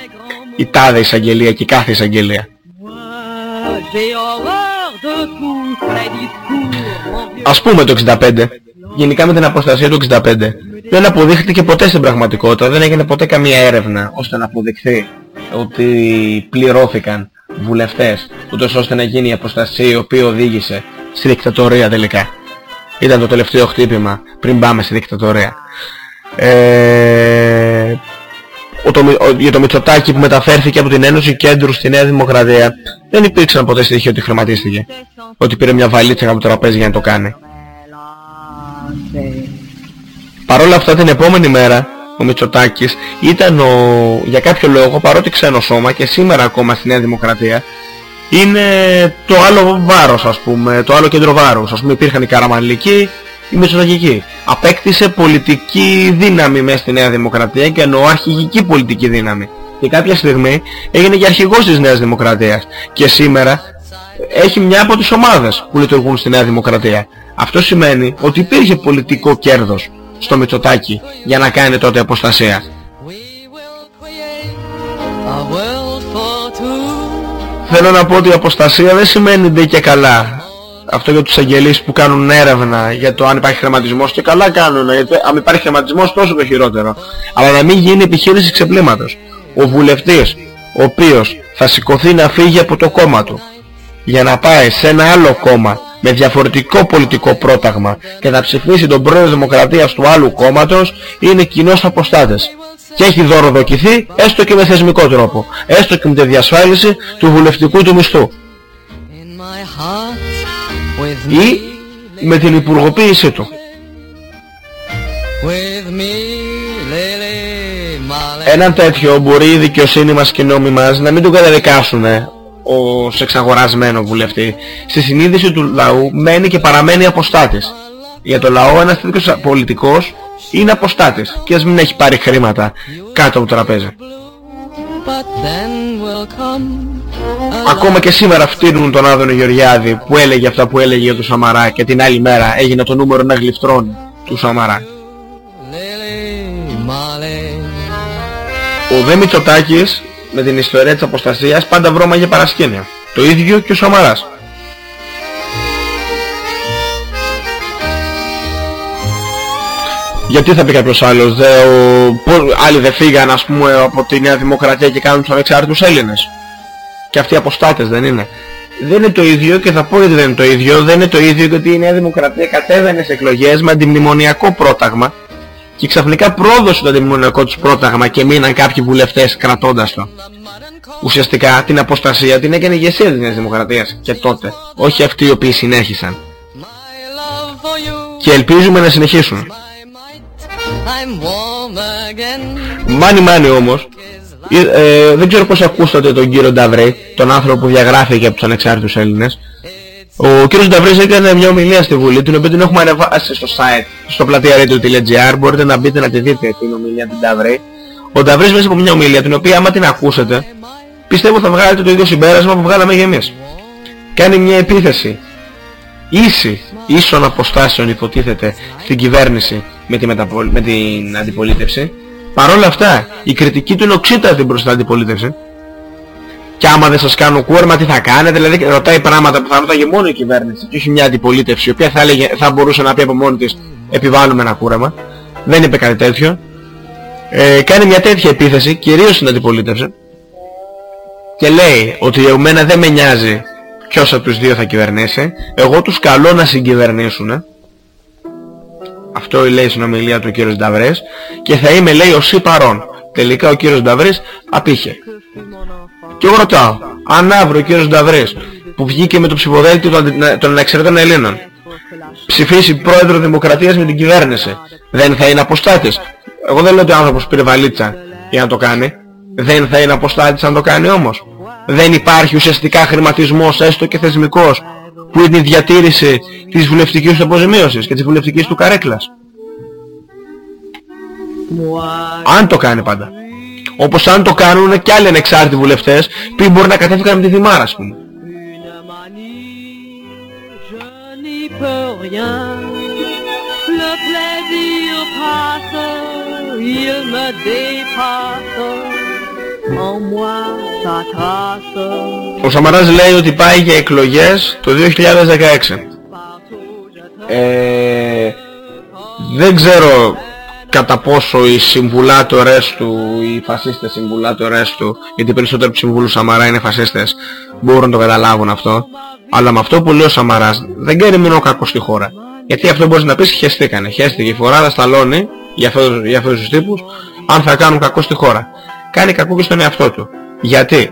η τάδε εισαγγελία και η κάθε εισαγγελία. Ας πούμε το 65, γενικά με την αποστασία του 65, δεν αποδείχθηκε ποτέ στην πραγματικότητα, δεν έγινε ποτέ καμία έρευνα ώστε να αποδειχθεί ότι πληρώθηκαν βουλευτές ούτως ώστε να γίνει η αποστασία η οποία οδήγησε στη δικτατορία τελικά. Ήταν το τελευταίο χτύπημα πριν πάμε στη δικτατορία. Ε, ο, το, ο, για το Μητσοτάκι που μεταφέρθηκε από την Ένωση Κέντρου στη Νέα Δημοκρατία δεν υπήρξαν ποτέ στοιχεία ότι χρηματίστηκε. Ότι πήρε μια βαλίτσα από το τραπέζι για να το κάνει. Παρ' όλα αυτά την επόμενη μέρα ο Μητσοτάκης ήταν ο, για κάποιο λόγο παρότι ξένο σώμα και σήμερα ακόμα στη Νέα Δημοκρατία είναι το άλλο βάρος ας πούμε, το άλλο κέντρο βάρους. Ας πούμε υπήρχαν οι Καραμανλικοί, οι Μητσοτακικοί. Απέκτησε πολιτική δύναμη μέσα στη Νέα Δημοκρατία και εννοώ αρχηγική πολιτική δύναμη. Και κάποια στιγμή έγινε και αρχηγός της Νέας Δημοκρατίας. Και σήμερα έχει μια από τις ομάδες που λειτουργούν στη Νέα Δημοκρατία. Αυτό σημαίνει ότι υπήρχε πολιτικό κέρδος στο Μητσοτάκι για να κάνει τότε αποστασία. Θέλω να πω ότι η αποστασία δεν σημαίνει ντε και καλά. Αυτό για τους αγγελείς που κάνουν έρευνα για το αν υπάρχει χρηματισμός και καλά κάνουν. Γιατί αν υπάρχει χρηματισμός τόσο το χειρότερο. Αλλά να μην γίνει επιχείρηση ξεπλήματος. Ο βουλευτής ο οποίος θα σηκωθεί να φύγει από το κόμμα του για να πάει σε ένα άλλο κόμμα με διαφορετικό πολιτικό πρόταγμα και να ψηφίσει τον πρόεδρο Δημοκρατίας του άλλου κόμματος είναι κοινός αποστάτες. Και έχει δωροδοκηθεί έστω και με θεσμικό τρόπο, έστω και με τη διασφάλιση του βουλευτικού του μισθού. Ή με την υπουργοποίησή του. Έναν τέτοιο μπορεί η δικαιοσύνη μας και οι νόμοι μας να μην τον καταδικάσουνε ως εξαγορασμένο βουλευτή. Στη συνείδηση του λαού μένει και παραμένει αποστάτης. Για το λαό ένας τέτοιος πολιτικός είναι αποστάτης και ας μην έχει πάρει χρήματα κάτω από το τραπέζι. Ακόμα και σήμερα φτύνουν τον Άδωνο Γεωργιάδη που έλεγε αυτά που έλεγε για τον Σαμαρά και την άλλη μέρα έγινε το νούμερο ένα γλυφτρών του Σαμαρά. Ο Δε Μητσοτάκης με την ιστορία της αποστασίας πάντα βρώμαγε παρασκήνια. Το ίδιο και ο Σαμαράς. Γιατί θα πει κάποιος άλλος, δε, ο, άλλοι δεν φύγαν ας πούμε από τη Νέα Δημοκρατία και κάνουν τους ανεξάρτητους Έλληνες. Και αυτοί αποστάτες δεν είναι. Δεν είναι το ίδιο και θα πω γιατί δεν είναι το ίδιο. Δεν είναι το ίδιο γιατί η Νέα Δημοκρατία κατέβαινε σε εκλογές με αντιμνημονιακό πρόταγμα και ξαφνικά πρόδωσε το αντιμνημονιακό τους πρόταγμα και μείναν κάποιοι βουλευτές κρατώντας το. Ουσιαστικά την αποστασία την έκανε η ηγεσία της Νέας Δημοκρατίας και τότε, όχι αυτοί οι οποίοι συνέχισαν. Και ελπίζουμε να συνεχίσουν. Μάνι μάνι όμως, ε, ε, δεν ξέρω πώς ακούσατε τον κύριο Νταβρέ, τον άνθρωπο που διαγράφηκε από τους ανεξάρτητους Έλληνες. Ο κύριος Νταβρής έκανε μια ομιλία στη Βουλή, την οποία την έχουμε ανεβάσει στο site, στο πλατεία radio.gr, μπορείτε να μπείτε να τη δείτε την ομιλία του Νταβρή. Ο Νταβρής μέσα από μια ομιλία, την οποία άμα την ακούσετε, πιστεύω θα βγάλετε το ίδιο συμπέρασμα που βγάλαμε και εμείς. Κάνει μια επίθεση ίση, ίσων αποστάσεων υποτίθεται στην κυβέρνηση με, τη μεταπολ... με την αντιπολίτευση. Παρ' όλα αυτά, η κριτική του είναι οξύτατη μπροστά την αντιπολίτευση. Και άμα δεν σας κάνω κούρμα τι θα κάνετε, δηλαδή ρωτάει πράγματα που θα ρωτάγε μόνο η κυβέρνηση και όχι μια αντιπολίτευση, η οποία θα, έλεγε, θα μπορούσε να πει από μόνη της επιβάλλουμε ένα κούρεμα. Δεν είπε κάτι τέτοιο. ε, κάνει μια τέτοια επίθεση, κυρίως στην αντιπολίτευση και λέει ότι εμένα δεν με νοιάζει ποιος από τους δύο θα κυβερνήσει, εγώ τους καλώ να συγκυβερνήσουν αυτό λέει στην ομιλία του ο κύριος Νταβρές και θα είμαι λέει ο παρόν. Τελικά ο κύριος Νταβρές απήχε. Και εγώ ρωτάω, αν αύριο ο κύριος Νταβρές που βγήκε με το ψηφοδέλτιο των ανεξαρτήτων Ελλήνων ψηφίσει πρόεδρο Δημοκρατίας με την κυβέρνηση, δεν θα είναι αποστάτης. Εγώ δεν λέω ότι ο άνθρωπος πήρε βαλίτσα για να το κάνει. Δεν θα είναι αποστάτης αν το κάνει όμως. Δεν υπάρχει ουσιαστικά χρηματισμός έστω και θεσμικός που είναι η διατήρηση της βουλευτικής του αποζημίωσης και της βουλευτικής του καρέκλας. Αν το κάνει πάντα. Όπως αν το κάνουν και άλλοι ανεξάρτητοι βουλευτές που μπορεί να κατέφυγαν με τη Δημάρα ας πούμε. Ο Σαμαράς λέει ότι πάει για εκλογές το 2016. Ε, δεν ξέρω κατά πόσο οι συμβουλάτορες του, οι φασίστες συμβουλάτορες του, γιατί περισσότερο από τους συμβούλους Σαμαρά είναι φασίστες, μπορούν να το καταλάβουν αυτό. Αλλά με αυτό που λέει ο Σαμαράς δεν κάνει μείνω κακός στη χώρα. Γιατί αυτό μπορείς να πεις χεστήκανε. Χέστηκε η φοράδα σταλώνει για αυτούς, για αυτούς τους τύπους αν θα κάνουν κακό στη χώρα κάνει κακό και στον εαυτό του. Γιατί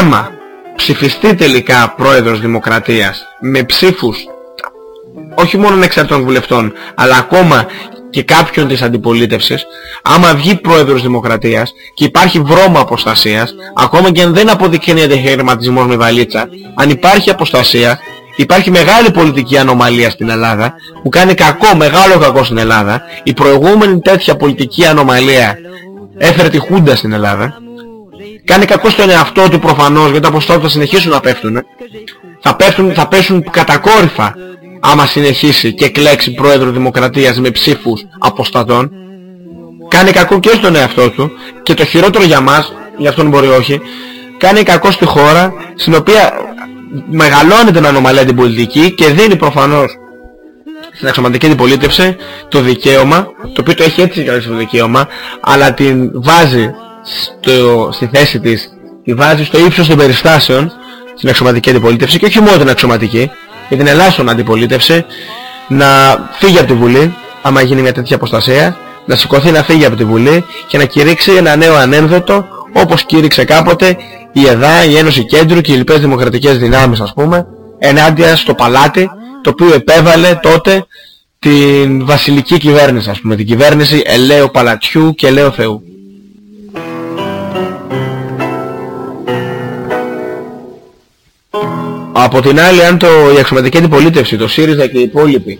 άμα ψηφιστεί τελικά πρόεδρος δημοκρατίας με ψήφους όχι μόνο εξαρτών βουλευτών αλλά ακόμα και κάποιον της αντιπολίτευσης άμα βγει πρόεδρος δημοκρατίας και υπάρχει βρώμα αποστασίας ακόμα και αν δεν αποδεικνύεται χρηματισμός με βαλίτσα αν υπάρχει αποστασία Υπάρχει μεγάλη πολιτική ανομαλία στην Ελλάδα που κάνει κακό, μεγάλο κακό στην Ελλάδα. Η προηγούμενη τέτοια πολιτική ανομαλία έφερε τη Χούντα στην Ελλάδα. Κάνει κακό στον εαυτό του προφανώς γιατί τα ποσοστά θα συνεχίσουν να πέφτουν. Θα, πέφτουν, θα πέσουν κατακόρυφα άμα συνεχίσει και κλέξει πρόεδρο δημοκρατίας με ψήφους αποστατών. Κάνει κακό και στον εαυτό του και το χειρότερο για μας, για αυτόν μπορεί όχι, κάνει κακό στη χώρα στην οποία μεγαλώνει την ανομαλία την πολιτική και δίνει προφανώς στην αξιωματική αντιπολίτευση το δικαίωμα, το οποίο το έχει έτσι και το δικαίωμα, αλλά την βάζει στο, στη θέση της, τη βάζει στο ύψος των περιστάσεων στην αξιωματική αντιπολίτευση και όχι μόνο την αξιωματική, για την ελάσσον αντιπολίτευση, να φύγει από τη Βουλή, άμα γίνει μια τέτοια αποστασία, να σηκωθεί να φύγει από τη Βουλή και να κηρύξει ένα νέο ανένδοτο, όπως κήρυξε κάποτε η ΕΔΑ, η Ένωση Κέντρου και οι λοιπές δημοκρατικές δυνάμεις ας πούμε, ενάντια στο παλάτι το οποίο επέβαλε τότε την βασιλική κυβέρνηση, ας πούμε, την κυβέρνηση ελαίου παλατιού και ελαίου θεού. Από την άλλη, αν το, η αξιωματική αντιπολίτευση, το ΣΥΡΙΖΑ και οι υπόλοιποι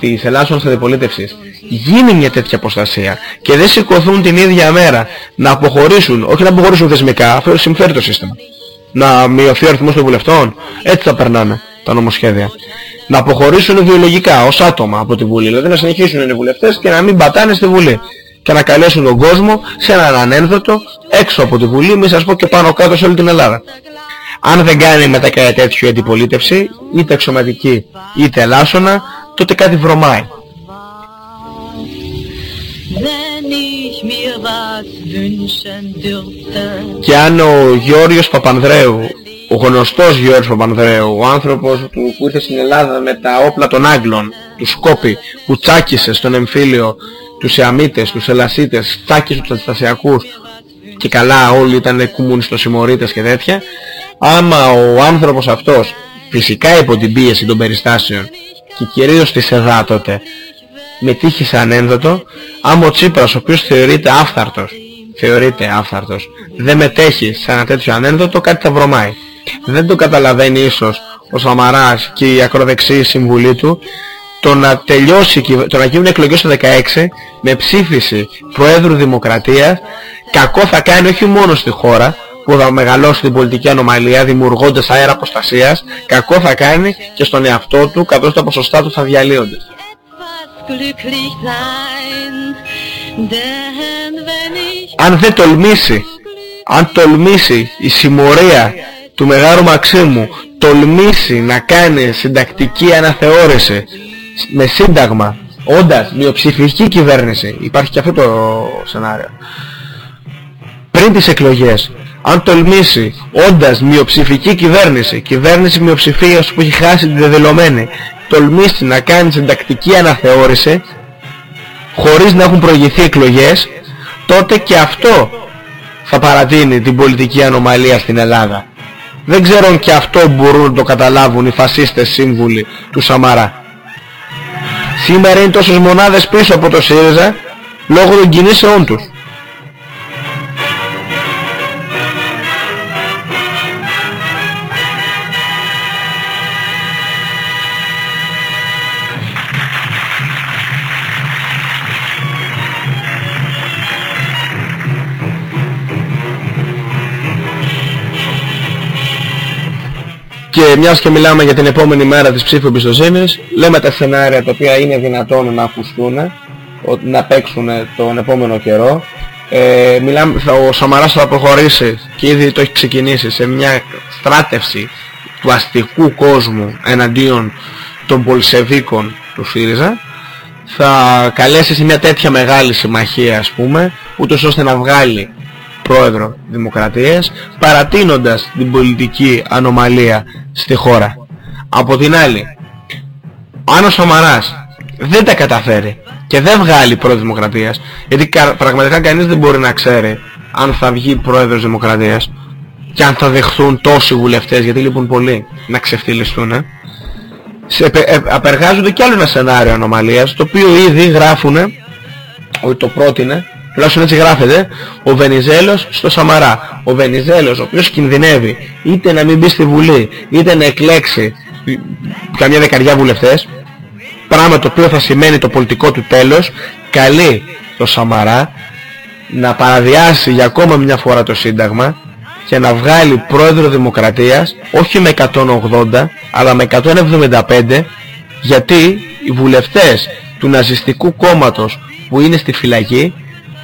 της Ελλάσσονας αντιπολίτευσης γίνει μια τέτοια αποστασία και δεν σηκωθούν την ίδια μέρα να αποχωρήσουν, όχι να αποχωρήσουν θεσμικά, αυτό συμφέρει το σύστημα. Να μειωθεί ο αριθμός των βουλευτών, έτσι θα περνάνε τα νομοσχέδια να αποχωρήσουν ιδεολογικά ως άτομα από τη Βουλή. Δηλαδή να συνεχίσουν οι βουλευτές και να μην πατάνε στη Βουλή. Και να καλέσουν τον κόσμο σε έναν ανένδοτο έξω από τη Βουλή, μη σας πω και πάνω κάτω σε όλη την Ελλάδα. Αν δεν κάνει μετά κάτι τέτοιο αντιπολίτευση, είτε εξωματική είτε ελάσσονα, τότε κάτι βρωμάει. Και αν ο Γιώργος Παπανδρέου ο γνωστός Γιώργος Παπανδρέου, ο άνθρωπος του, που ήρθε στην Ελλάδα με τα όπλα των Άγγλων, του Σκόπη, που τσάκισε στον εμφύλιο τους Ιαμίτες, τους Ελασίτες, τσάκισε τους Αντιστασιακούς και καλά όλοι ήταν κομμουνιστοσημωρίτες και τέτοια, άμα ο άνθρωπος αυτός, φυσικά υπό την πίεση των περιστάσεων και κυρίως της ΕΔΑ τότε, μετήχε ανένδοτο, άμα ο Τσίπρας, ο οποίος θεωρείται άφθαρτος, θεωρείται άφθαρτος, δεν μετέχει σε ένα τέτοιο ανένδοτο, κάτι θα βρωμάει. Δεν το καταλαβαίνει ίσως ο Σαμαράς και η ακροδεξή συμβουλή του το να τελειώσει, το να γίνουν εκλογές το 16 με ψήφιση Προέδρου Δημοκρατίας κακό θα κάνει όχι μόνο στη χώρα που θα μεγαλώσει την πολιτική ανομαλία δημιουργώντας αέρα αποστασίας κακό θα κάνει και στον εαυτό του καθώς τα ποσοστά του θα διαλύονται. Αν δεν τολμήσει, αν τολμήσει η συμμορία του Μεγάλου Μαξίμου τολμήσει να κάνει συντακτική αναθεώρηση με σύνταγμα όντας μειοψηφική κυβέρνηση, υπάρχει και αυτό το σενάριο, πριν τις εκλογές, αν τολμήσει όντας μειοψηφική κυβέρνηση, κυβέρνηση μειοψηφίας που έχει χάσει τη δεδηλωμένη, τολμήσει να κάνει συντακτική αναθεώρηση, χωρίς να έχουν προηγηθεί εκλογές, τότε και αυτό θα παρατείνει την πολιτική ανομαλία στην Ελλάδα. Δεν ξέρω αν και αυτό μπορούν να το καταλάβουν οι φασίστες σύμβουλοι του Σαμαρά. Σήμερα είναι τόσες μονάδες πίσω από το ΣΥΡΙΖΑ λόγω των κινήσεών τους. Και μιας και μιλάμε για την επόμενη μέρα της ψήφου εμπιστοσύνης, λέμε τα σενάρια τα οποία είναι δυνατόν να ακουστούν, να παίξουν τον επόμενο καιρό. Ε, μιλάμε, θα, ο Σαμαράς θα προχωρήσει και ήδη το έχει ξεκινήσει σε μια στράτευση του αστικού κόσμου εναντίον των Πολσεβίκων του ΣΥΡΙΖΑ θα καλέσει σε μια τέτοια μεγάλη συμμαχία ας πούμε ούτως ώστε να βγάλει πρόεδρο Δημοκρατίας παρατείνοντας την πολιτική ανομαλία στη χώρα. Από την άλλη, αν ο Σαμαράς δεν τα καταφέρει και δεν βγάλει πρόεδρο Δημοκρατίας, γιατί πραγματικά κανείς δεν μπορεί να ξέρει αν θα βγει πρόεδρος Δημοκρατίας και αν θα δεχθούν τόσοι βουλευτές, γιατί λείπουν πολλοί, να ξεφτυλιστούν, σε, ε, απεργάζονται κι άλλο ένα σενάριο ανομαλίας, το οποίο ήδη γράφουν, ότι το πρότεινε, τουλάχιστον έτσι γράφεται, ο Βενιζέλος στο Σαμαρά. Ο Βενιζέλος, ο οποίος κινδυνεύει είτε να μην μπει στη Βουλή, είτε να εκλέξει καμιά δεκαριά βουλευτές, πράγμα το οποίο θα σημαίνει το πολιτικό του τέλος, καλεί το Σαμαρά να παραδιάσει για ακόμα μια φορά το Σύνταγμα και να βγάλει πρόεδρο Δημοκρατίας όχι με 180 αλλά με 175 γιατί οι βουλευτές του ναζιστικού κόμματος που είναι στη φυλακή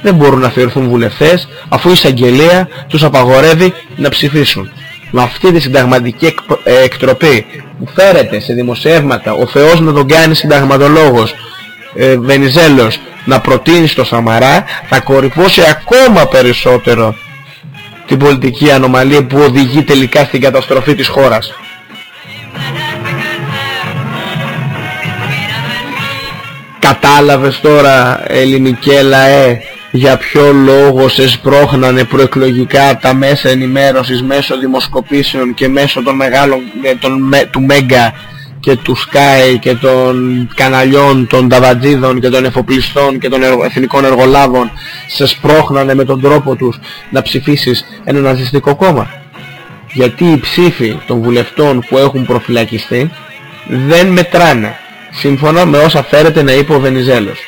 δεν μπορούν να θεωρηθούν βουλευτές αφού η εισαγγελία τους απαγορεύει να ψηφίσουν. Με αυτή τη συνταγματική ε, εκτροπή που φέρεται σε δημοσιεύματα ο Θεός να τον κάνει συνταγματολόγος ε, Βενιζέλος να προτείνει στο Σαμαρά θα κορυφώσει ακόμα περισσότερο την πολιτική ανομαλία που οδηγεί τελικά στην καταστροφή της χώρας. Κατάλαβες τώρα ελληνική λαέ για ποιο λόγο σες σπρώχνανε προεκλογικά τα μέσα ενημέρωσης μέσω δημοσκοπήσεων και μέσω των μεγάλων ε, των, του Μέγκα και του Sky και των καναλιών των Ταβατζίδων και των εφοπλιστών και των εθνικών εργολάβων σες σπρώχνανε με τον τρόπο τους να ψηφίσεις ένα ναζιστικό κόμμα; Γιατί οι ψήφοι των βουλευτών που έχουν προφυλακιστεί δεν μετράνε σύμφωνα με όσα φέρεται να είπε ο Βενιζέλος.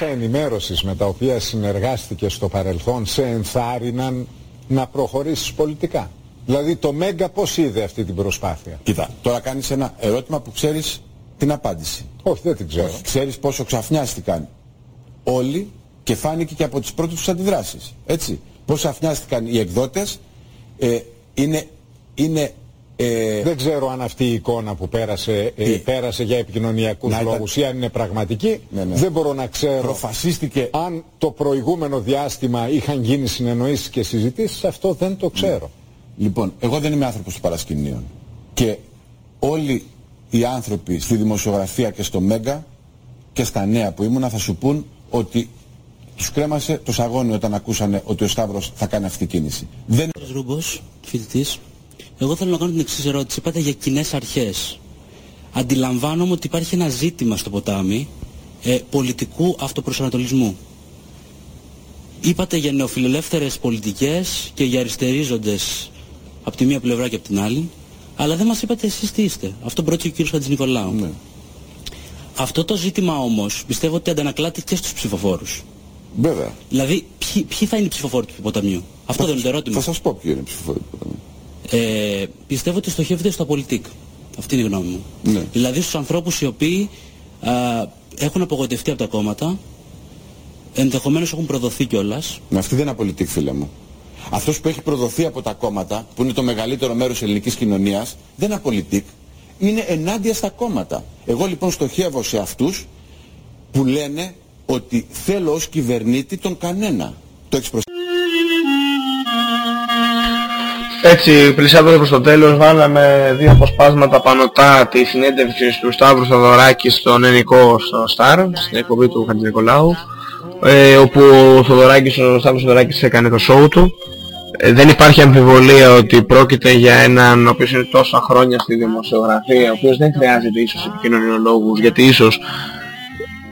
Μέσα ενημέρωσης με τα οποία συνεργάστηκε στο παρελθόν σε ενθάρρυναν να προχωρήσεις πολιτικά. Δηλαδή το Μέγκα πώς είδε αυτή την προσπάθεια; Κοίτα, τώρα κάνεις ένα ερώτημα που ξέρεις την απάντηση. Όχι, δεν την ξέρω. Όχι, ξέρεις πόσο ξαφνιάστηκαν όλοι και φάνηκε και από τις πρώτες τους αντιδράσεις. Έτσι. Πώς ξαφνιάστηκαν οι εκδότες ε, είναι, είναι ε, δεν ξέρω αν αυτή η εικόνα που πέρασε, ε, πέρασε για επικοινωνιακούς να, λόγους ή αν είναι πραγματική. Ναι, ναι. Δεν μπορώ να ξέρω Προφασίστηκε... αν το προηγούμενο διάστημα είχαν γίνει συνεννοήσεις και συζητήσεις. Αυτό δεν το ξέρω. Λοιπόν, εγώ δεν είμαι άνθρωπος του παρασκηνίων. Και όλοι οι άνθρωποι στη δημοσιογραφία και στο Μέγκα και στα νέα που ήμουνα θα σου πούν ότι τους κρέμασε το σαγόνι όταν ακούσανε ότι ο Σταύρος θα κάνει αυτή την κίνηση. Δεν... Ρούμπος, φοιτητής. Εγώ θέλω να κάνω την εξής ερώτηση. Είπατε για κοινές αρχές. Αντιλαμβάνομαι ότι υπάρχει ένα ζήτημα στο ποτάμι ε, πολιτικού αυτοπροσανατολισμού. Είπατε για νεοφιλελεύθερες πολιτικές και για αριστερίζοντες από τη μία πλευρά και από την άλλη, αλλά δεν μας είπατε εσείς τι είστε. Αυτό πρώτο ο κύριος Χατζηνικολάου. Ναι. Αυτό το ζήτημα όμως πιστεύω ότι αντανακλάται και στους ψηφοφόρους. Βέβαια. Δηλαδή, ποιοι, ποιοι θα είναι οι ψηφοφόροι του ποταμιού; Αυτό δεν είναι το ερώτημα. Θα σας πω ποιοι είναι οι ψηφοφόροι του ποταμιού. Ε, πιστεύω ότι στοχεύεται στο πολιτικ. Αυτή είναι η γνώμη μου. Ναι. Δηλαδή στους ανθρώπους οι οποίοι α, έχουν απογοητευτεί από τα κόμματα, ενδεχομένως έχουν προδοθεί κιόλας. Ναι, αυτή δεν είναι πολιτικ, φίλε μου. Αυτός που έχει προδοθεί από τα κόμματα, που είναι το μεγαλύτερο μέρος της ελληνικής κοινωνίας, δεν είναι πολιτικ. είναι ενάντια στα κόμματα. Εγώ λοιπόν στοχεύω σε αυτούς που λένε ότι θέλω ως κυβερνήτη τον κανένα. Το έχεις Έτσι, πλησιάζοντας προς το τέλος, βάλαμε δύο αποσπάσματα πανωτά τη συνέντευξη του Σταύρου Θοδωράκη στον Ενικό στο Σταρ, στην εκπομπή του Χατζηνικολάου, ε, όπου ο Θοδωράκης, ο Σταύρος Θοδωράκης έκανε το σόου του. Ε, δεν υπάρχει αμφιβολία ότι πρόκειται για έναν ο οποίος είναι τόσα χρόνια στη δημοσιογραφία, ο οποίος δεν χρειάζεται ίσως επικοινωνιολόγους, γιατί ίσως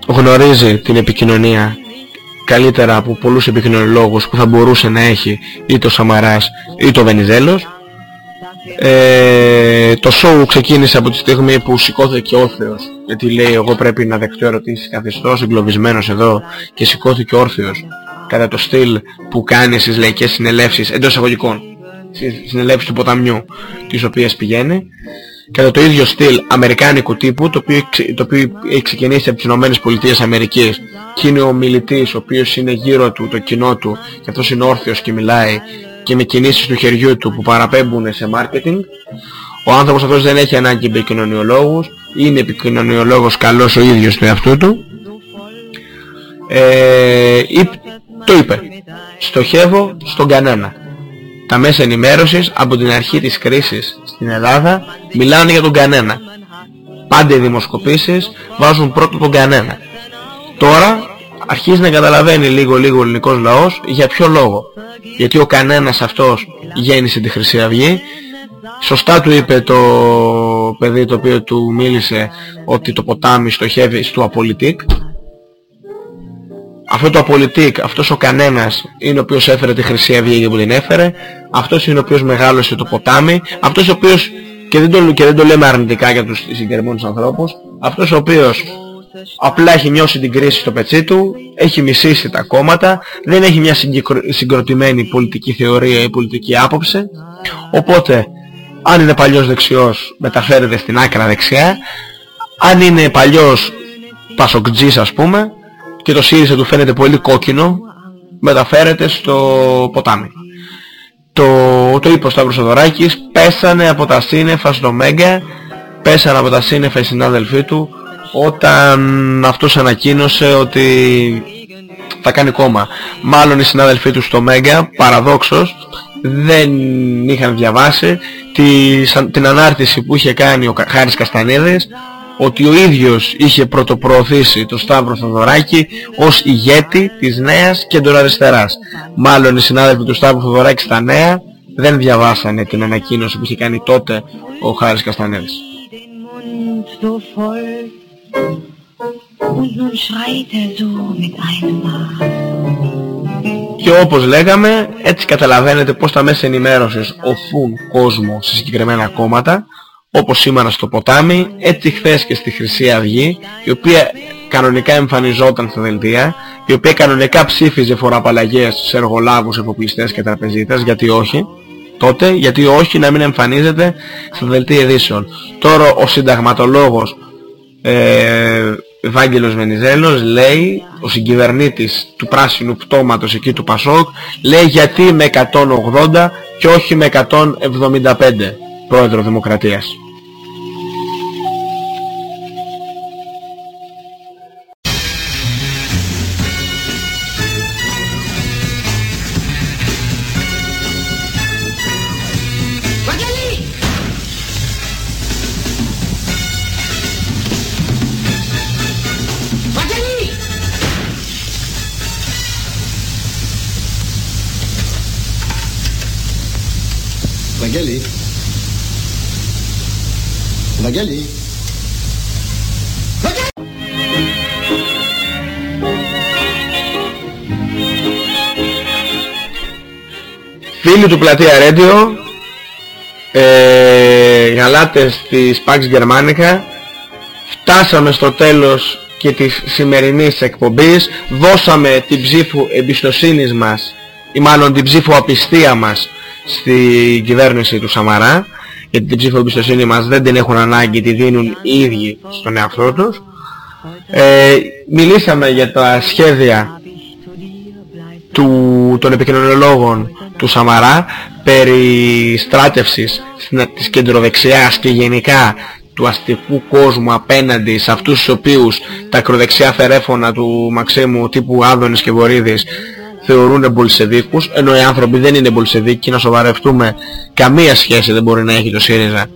γνωρίζει την επικοινωνία καλύτερα από πολλούς επικοινωνιολόγους που θα μπορούσε να έχει ή το Σαμαράς ή το Βενιζέλος. Ε, το show ξεκίνησε από τη στιγμή που σηκώθηκε όρθιος γιατί λέει εγώ πρέπει να δεχτώ ερωτήσεις καθιστός εγκλωβισμένος εδώ και σηκώθηκε όρθιος κατά το στυλ που κάνει στις λαϊκές συνελεύσεις εντός εισαγωγικών στις συνελεύσεις του ποταμιού τις οποίες πηγαίνει κατά το ίδιο στυλ αμερικάνικου τύπου το οποίο, το οποίο έχει ξεκινήσει από τις Ηνωμένες Πολιτείες Αμερικής. Και είναι ο μιλητής ο οποίος είναι γύρω του το κοινό του. Και αυτός είναι όρθιος και μιλάει. Και με κινήσεις του χεριού του που παραπέμπουν σε marketing ο άνθρωπος αυτός δεν έχει ανάγκη επικοινωνιολόγους. Είναι επικοινωνιολόγος καλός ο ίδιος του εαυτού του. Ε, το είπε. Στοχεύω στον κανένα τα μέσα ενημέρωσης από την αρχή της κρίσης στην Ελλάδα μιλάνε για τον κανένα. Πάντα οι δημοσκοπήσεις βάζουν πρώτο τον κανένα. Τώρα αρχίζει να καταλαβαίνει λίγο λίγο ο ελληνικός λαός για ποιο λόγο. Γιατί ο κανένας αυτός γέννησε τη Χρυσή Αυγή. Σωστά του είπε το παιδί το οποίο του μίλησε ότι το ποτάμι στοχεύει στο απολυτικ αυτό το απολυτικ, αυτός ο κανένας είναι ο οποίος έφερε τη Χρυσή Αυγή και που την έφερε, αυτός είναι ο οποίος μεγάλωσε το ποτάμι, αυτός ο οποίος, και δεν το, και δεν το λέμε αρνητικά για τους συγκεκριμένους ανθρώπους, αυτός ο οποίος απλά έχει νιώσει την κρίση στο πετσί του, έχει μισήσει τα κόμματα, δεν έχει μια συγκροτημένη πολιτική θεωρία ή πολιτική άποψη, οπότε αν είναι παλιός δεξιός μεταφέρεται στην άκρα δεξιά, αν είναι παλιός πασοκτζής ας πούμε, και το ΣΥΡΙΖΑ του φαίνεται πολύ κόκκινο μεταφέρεται στο ποτάμι. Το, το είπε ο Σταύρος Οδωράκης, πέσανε από τα σύννεφα στο Μέγκα, πέσανε από τα σύννεφα οι συνάδελφοί του όταν αυτός ανακοίνωσε ότι θα κάνει κόμμα. Μάλλον οι συνάδελφοί του στο Μέγκα, παραδόξως, δεν είχαν διαβάσει την ανάρτηση που είχε κάνει ο Χάρης Καστανίδης ότι ο ίδιος είχε πρωτοπροωθήσει το Σταύρο Θοδωράκη ως ηγέτη της νέας κεντροαριστεράς. Μάλλον οι συνάδελφοι του Σταύρου Θοδωράκη στα νέα δεν διαβάσανε την ανακοίνωση που είχε κάνει τότε ο Χάρης Καστανέλης. Και όπως λέγαμε, έτσι καταλαβαίνετε πως τα μέσα ενημέρωσης οθούν κόσμο σε συγκεκριμένα κόμματα όπως σήμερα στο ποτάμι, έτσι χθες και στη Χρυσή Αυγή, η οποία κανονικά εμφανιζόταν στα δελτία, η οποία κανονικά ψήφιζε φοραπαλλαγές σε εργολάβους, εφοπλιστές και τραπεζίτες, γιατί όχι, τότε, γιατί όχι να μην εμφανίζεται στα δελτία ειδήσεων. Τώρα ο συνταγματολόγος ε, Ευάγγελος Βενιζέλος λέει, ο συγκυβερνήτης του πράσινου πτώματος εκεί του Πασόκ, λέει γιατί με 180 και όχι με 175 πρόεδρο Δημοκρατίας. Φίλοι του Πλατεία Radio, ε, γαλάτες της Pax Germanica, φτάσαμε στο τέλος και της σημερινής εκπομπής, δώσαμε την ψήφου εμπιστοσύνης μας, ή μάλλον την ψήφου απιστία μας στην κυβέρνηση του Σαμαρά γιατί την ψήφο εμπιστοσύνη μας δεν την έχουν ανάγκη, τη δίνουν οι ίδιοι στον εαυτό τους. Ε, μιλήσαμε για τα σχέδια του, των επικοινωνιολόγων του Σαμαρά περί στράτευσης της κεντροδεξιάς και γενικά του αστικού κόσμου απέναντι σε αυτούς τους οποίους τα ακροδεξιά φερέφωνα του Μαξίμου τύπου Άδωνης και Βορύδης θεωρούν μπολσεβίκους ενώ οι άνθρωποι δεν είναι μπολσεβίκοι να σοβαρευτούμε καμία σχέση δεν μπορεί να έχει το ΣΥΡΙΖΑ.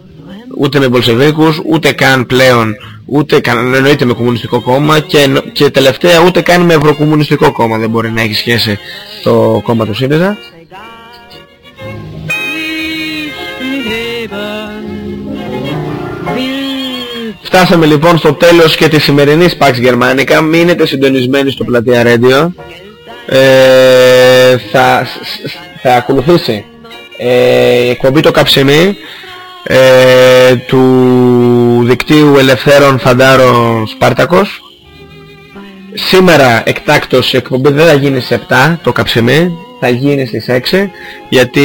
Ούτε με μπολσεβίκους ούτε καν πλέον ούτε καν εννοείται με κομμουνιστικό κόμμα και, και τελευταία ούτε καν με ευρωκομμουνιστικό κόμμα δεν μπορεί να έχει σχέση το κόμμα του ΣΥΡΙΖΑ Φτάσαμε λοιπόν στο τέλος και της σημερινής Pax Germanica. Μείνετε συντονισμένοι στο πλατεία Radio. Ε, θα, θα ακολουθήσει ε, η εκπομπή το καψιμί ε, του δικτύου Ελευθέρων Φαντάρων Σπάρτακος. Σήμερα εκτάκτος η εκπομπή δεν θα γίνει σε 7 το καψιμί, θα γίνει στις 6 γιατί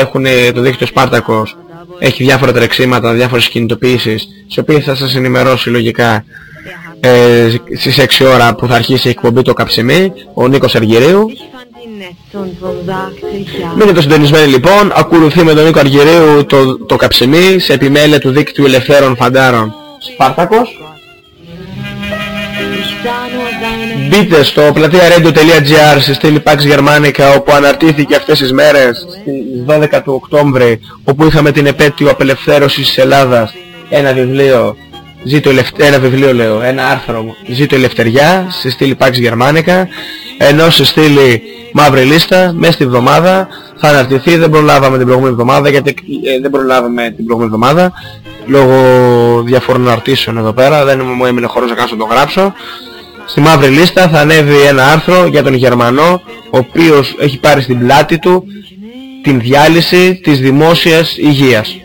έχουν το δίκτυο Σπάρτακος έχει διάφορα τρεξίματα, διάφορες κινητοποιήσεις τις οποίες θα σας ενημερώσει λογικά ε, στις 6 ώρα που θα αρχίσει η εκπομπή το καψιμί ο Νίκος Αργυρίου. Μείνετε συντονισμένοι λοιπόν, ακολουθεί με τον Νίκο Αργυρίου το, το καψιμί σε επιμέλεια του δίκτυου ελευθέρων φαντάρων Σπάρτακος Μπείτε στο πλατεία radio.gr στη στήλη Pax Germanica όπου αναρτήθηκε αυτές τις μέρες στις 12 του Οκτώβρη όπου είχαμε την επέτειο απελευθέρωσης της Ελλάδας. Ένα βιβλίο Ζήτω ένα βιβλίο λέω, ένα άρθρο Ζήτω Ελευθεριά στη στήλη Pax Germanica ενώ στη στήλη Μαύρη Λίστα μέσα στη βδομάδα θα αναρτηθεί, δεν προλάβαμε την προηγούμενη εβδομάδα γιατί ε, δεν προλάβαμε την προηγούμενη εβδομάδα λόγω διαφόρων αρτήσεων εδώ πέρα δεν μου έμεινε χώρος να κάνω να το γράψω στη μαύρη λίστα θα ανέβει ένα άρθρο για τον Γερμανό ο οποίος έχει πάρει στην πλάτη του την διάλυση της δημόσιας υγείας.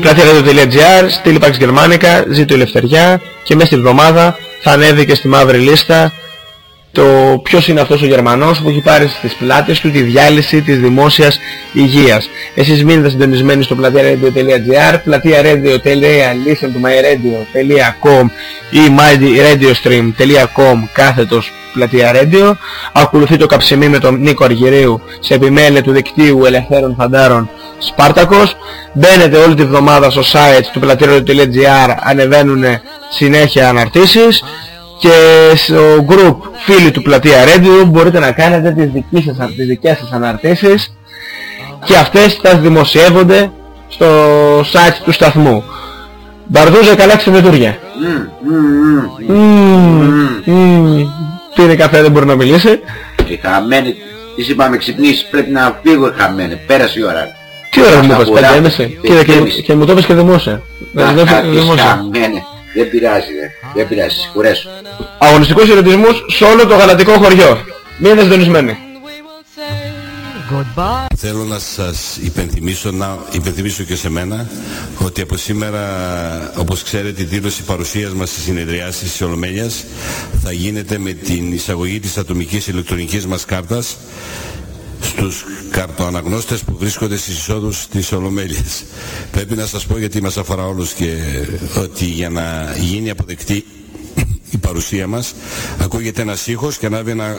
Πλατεία.gr, στήλη Pax Germanica, ζήτω ελευθεριά και μέσα στη εβδομάδα θα ανέβει και στη μαύρη λίστα το ποιος είναι αυτός ο Γερμανός που έχει πάρει στις πλάτες του τη διάλυση της δημόσιας υγείας. Εσείς μείνετε συντονισμένοι στο πλατεία-radio.gr, πλατεία-radio.listentomyradio.com ή myradiostream.com κάθετος πλατεία radio. Ακολουθεί το καψιμί με τον Νίκο Αργυρίου σε επιμέλεια του δικτύου Ελευθέρων Φαντάρων Σπάρτακος. Μπαίνετε όλη τη βδομάδα στο site του πλατεία-radio.gr, ανεβαίνουν συνέχεια αναρτήσεις και στο group φίλοι του Πλατεία Radio μπορείτε να κάνετε τις δικές σας, τις δικές σας αναρτήσεις και αυτές θα δημοσιεύονται στο site του σταθμού. Μπαρδούζε καλά ξεμετούρια. Τι είναι καφέ δεν μπορεί να μιλήσει. Η χαμένη, της είπαμε ξυπνήσεις πρέπει να φύγω χαμένη, πέρασε η ώρα. Τι ώρα μου είπες, πέντε έμεσε. Και μου το είπες και δημόσια. Χαμένη. Δεν πειράζει, δε. δεν πειράζει, σιγουρέσου. Αγωνιστικός χαιρετισμός σε όλο το γαλατικό χωριό. Μείνετε συντονισμένοι. Θέλω να σας υπενθυμίσω, να υπενθυμίσω και σε μένα ότι από σήμερα, όπως ξέρετε, η δήλωση παρουσίας μας στις συνεδριάσεις της Ολομέλειας θα γίνεται με την εισαγωγή της ατομικής ηλεκτρονικής μας κάρτας στους καρτοαναγνώστες που βρίσκονται στις εισόδους της Ολομέλειας. Πρέπει να σας πω γιατί μας αφορά όλους και ότι για να γίνει αποδεκτή η παρουσία μας ακούγεται ένας ήχος και ανάβει ένα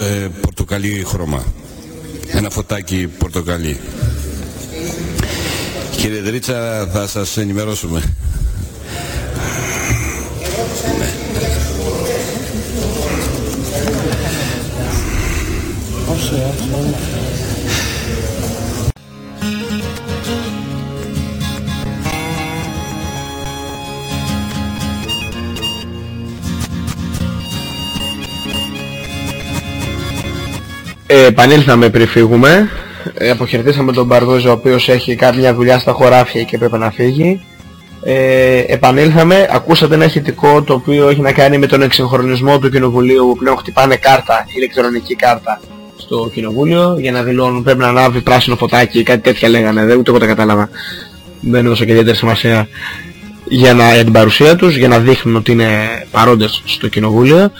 ε, πορτοκαλί χρώμα. Ένα φωτάκι πορτοκαλί. Κύριε Δρίτσα θα σας ενημερώσουμε. Ε, επανήλθαμε πριν φύγουμε. Ε, αποχαιρετήσαμε τον Μπαρδόζο ο οποίος έχει κάποια δουλειά στα χωράφια και πρέπει να φύγει. Ε, επανήλθαμε, ακούσατε ένα ηχητικό το οποίο έχει να κάνει με τον εξυγχρονισμό του Κοινοβουλίου που πλέον χτυπάνε κάρτα, ηλεκτρονική κάρτα στο Κοινοβούλιο για να δηλώνουν πρέπει να ανάβει πράσινο φωτάκι ή κάτι τέτοια λέγανε, δεν ούτε εγώ τα κατάλαβα. Δεν έδωσα και ιδιαίτερη σημασία για, να, για την παρουσία τους, για να δείχνουν ότι είναι παρόντες στο Κοινοβούλιο.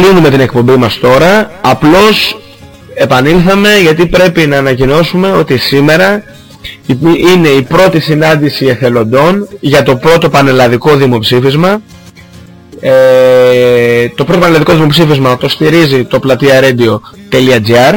Κλείνουμε την εκπομπή μας τώρα, απλώς επανήλθαμε γιατί πρέπει να ανακοινώσουμε ότι σήμερα είναι η πρώτη συνάντηση εθελοντών για το πρώτο πανελλαδικό δημοψήφισμα ε, το πρώτο δημοψήφισμα το στηρίζει το πλατεία radio.gr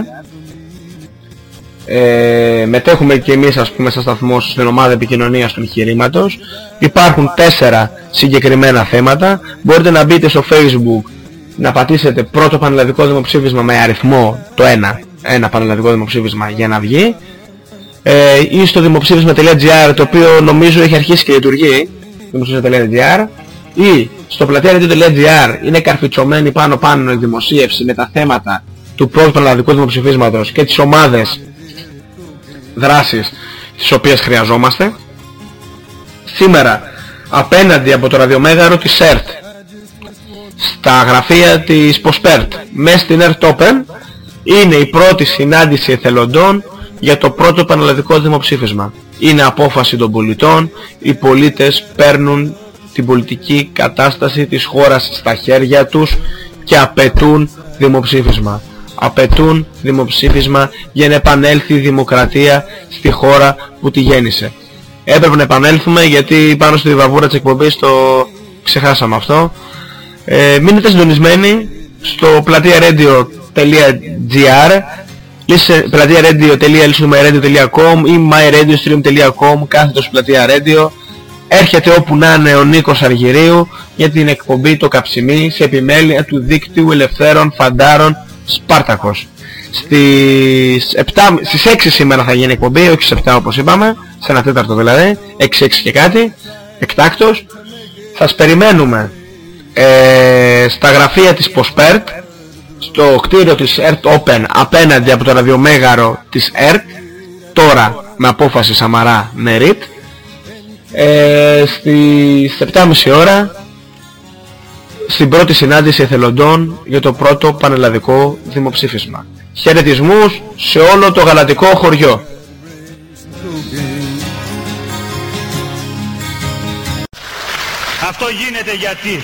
ε, μετέχουμε και εμείς ας πούμε σαν σταθμός στην ομάδα επικοινωνίας του εγχειρήματος. Υπάρχουν τέσσερα συγκεκριμένα θέματα. Μπορείτε να μπείτε στο facebook να πατήσετε πρώτο πανελλαδικό δημοψήφισμα με αριθμό το ένα, ένα πανελλαδικό δημοψήφισμα για να βγει ε, ή στο δημοψήφισμα.gr το οποίο νομίζω έχει αρχίσει και λειτουργεί δημοψήφισμα.gr ή στο πλατεία.gr είναι καρφιτσωμένη πάνω πάνω η δημοσίευση με τα θέματα του πρώτου πανελλαδικού δημοψηφίσματος και τις ομάδες δράσεις τις οποίες χρειαζόμαστε. Σήμερα απέναντι από το ραδιομέγαρο της ΕΡΤ στα γραφεία της Ποσπέρτ μέσα στην ΕΡΤ Open είναι η πρώτη συνάντηση εθελοντών για το πρώτο πανελλαδικό δημοψήφισμα. Είναι απόφαση των πολιτών, οι πολίτες παίρνουν την πολιτική κατάσταση της χώρας στα χέρια τους και απαιτούν δημοψήφισμα απαιτούν δημοψήφισμα για να επανέλθει η δημοκρατία στη χώρα που τη γέννησε. Έπρεπε να επανέλθουμε γιατί πάνω στη βαβούρα της εκπομπής το ξεχάσαμε αυτό. Ε, μείνετε συντονισμένοι στο πλατεία radio.gr πλατεία radio.com ή myradiostream.com κάθετος πλατεία radio έρχεται όπου να είναι ο Νίκος Αργυρίου για την εκπομπή το καψιμί σε επιμέλεια του δίκτυου ελευθέρων φαντάρων Σπάρτακος. Στις, 7, στις 6 σήμερα θα γίνει εκπομπή, όχι στις 7 όπως είπαμε, σε ένα τέταρτο δηλαδή, 6-6 και κάτι, εκτάκτος. Θα σας περιμένουμε ε, στα γραφεία της Ποσπέρτ, στο κτίριο της ERT Open απέναντι από το ραδιομέγαρο της ERT, τώρα με απόφαση Σαμαρά Νερίτ, ε, στις 7.30 ώρα στην πρώτη συνάντηση εθελοντών για το πρώτο πανελλαδικό δημοψήφισμα. Χαιρετισμούς σε όλο το γαλατικό χωριό. Αυτό γίνεται γιατί;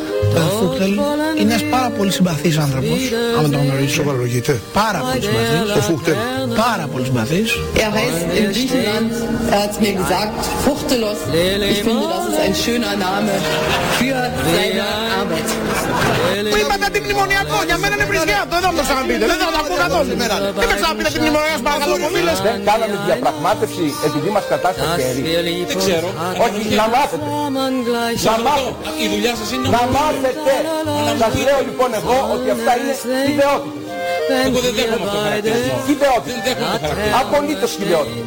Το Φούχτελ είναι ένας πάρα πολύ συμπαθής άνθρωπος, άμα τον γνωρίζεις. Σοβαρολογείται. Πάρα πολύ συμπαθής. Το Φούχτελ. Πάρα πολύ συμπαθής. Er heißt in Griechenland, er hat mir gesagt, Fuchtelos. Ich finde, das ist ein schöner Name für seine Arbeit. Που είπατε αντιμνημονιακό, για μένα είναι βρισκιάτο, δεν θα μου το ξαναπείτε, δεν θα το ακούω καθόλου σήμερα. Δεν με ξαναπείτε αντιμνημονιακό, σας παρακαλώ, κομίλες. Δεν κάναμε διαπραγμάτευση επειδή μας κατά στο χέρι. Δεν ξέρω. Όχι, να μάθετε. Να μάθετε. Η δουλειά σας είναι Να μάθετε. Σας λέω λοιπόν εγώ ότι αυτά είναι ιδεότητες. Εγώ δεν δέχομαι αυτό το χαρακτηρισμό. Ιδεότητες. Δεν δέχομαι το χαρακτηρισμό. Απολύτως ιδεότητες.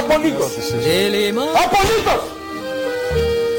Απολύτως. Απολύτως.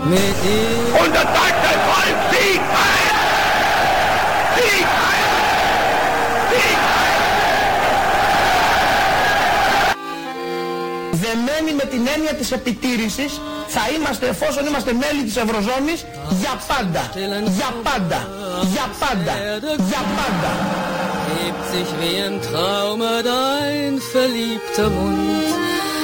Und das sagt der Volk Sieg heil! Sieg heil! Sieg Δεμένοι με την έννοια της επιτήρησης θα είμαστε εφόσον είμαστε μέλη της Ευρωζώνης για πάντα, για πάντα, για πάντα, για πάντα. Hebt sich wie im Traume dein verliebter Mund,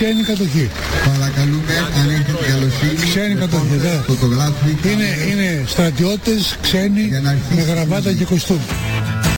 ξένη κατοχή. Παρακαλούμε, αν έχετε την καλοσύνη, Ξένη κατοχή, ναι. φωτογράφοι. Είναι, είναι στρατιώτες ξένοι με γραβάτα και κοστούμι.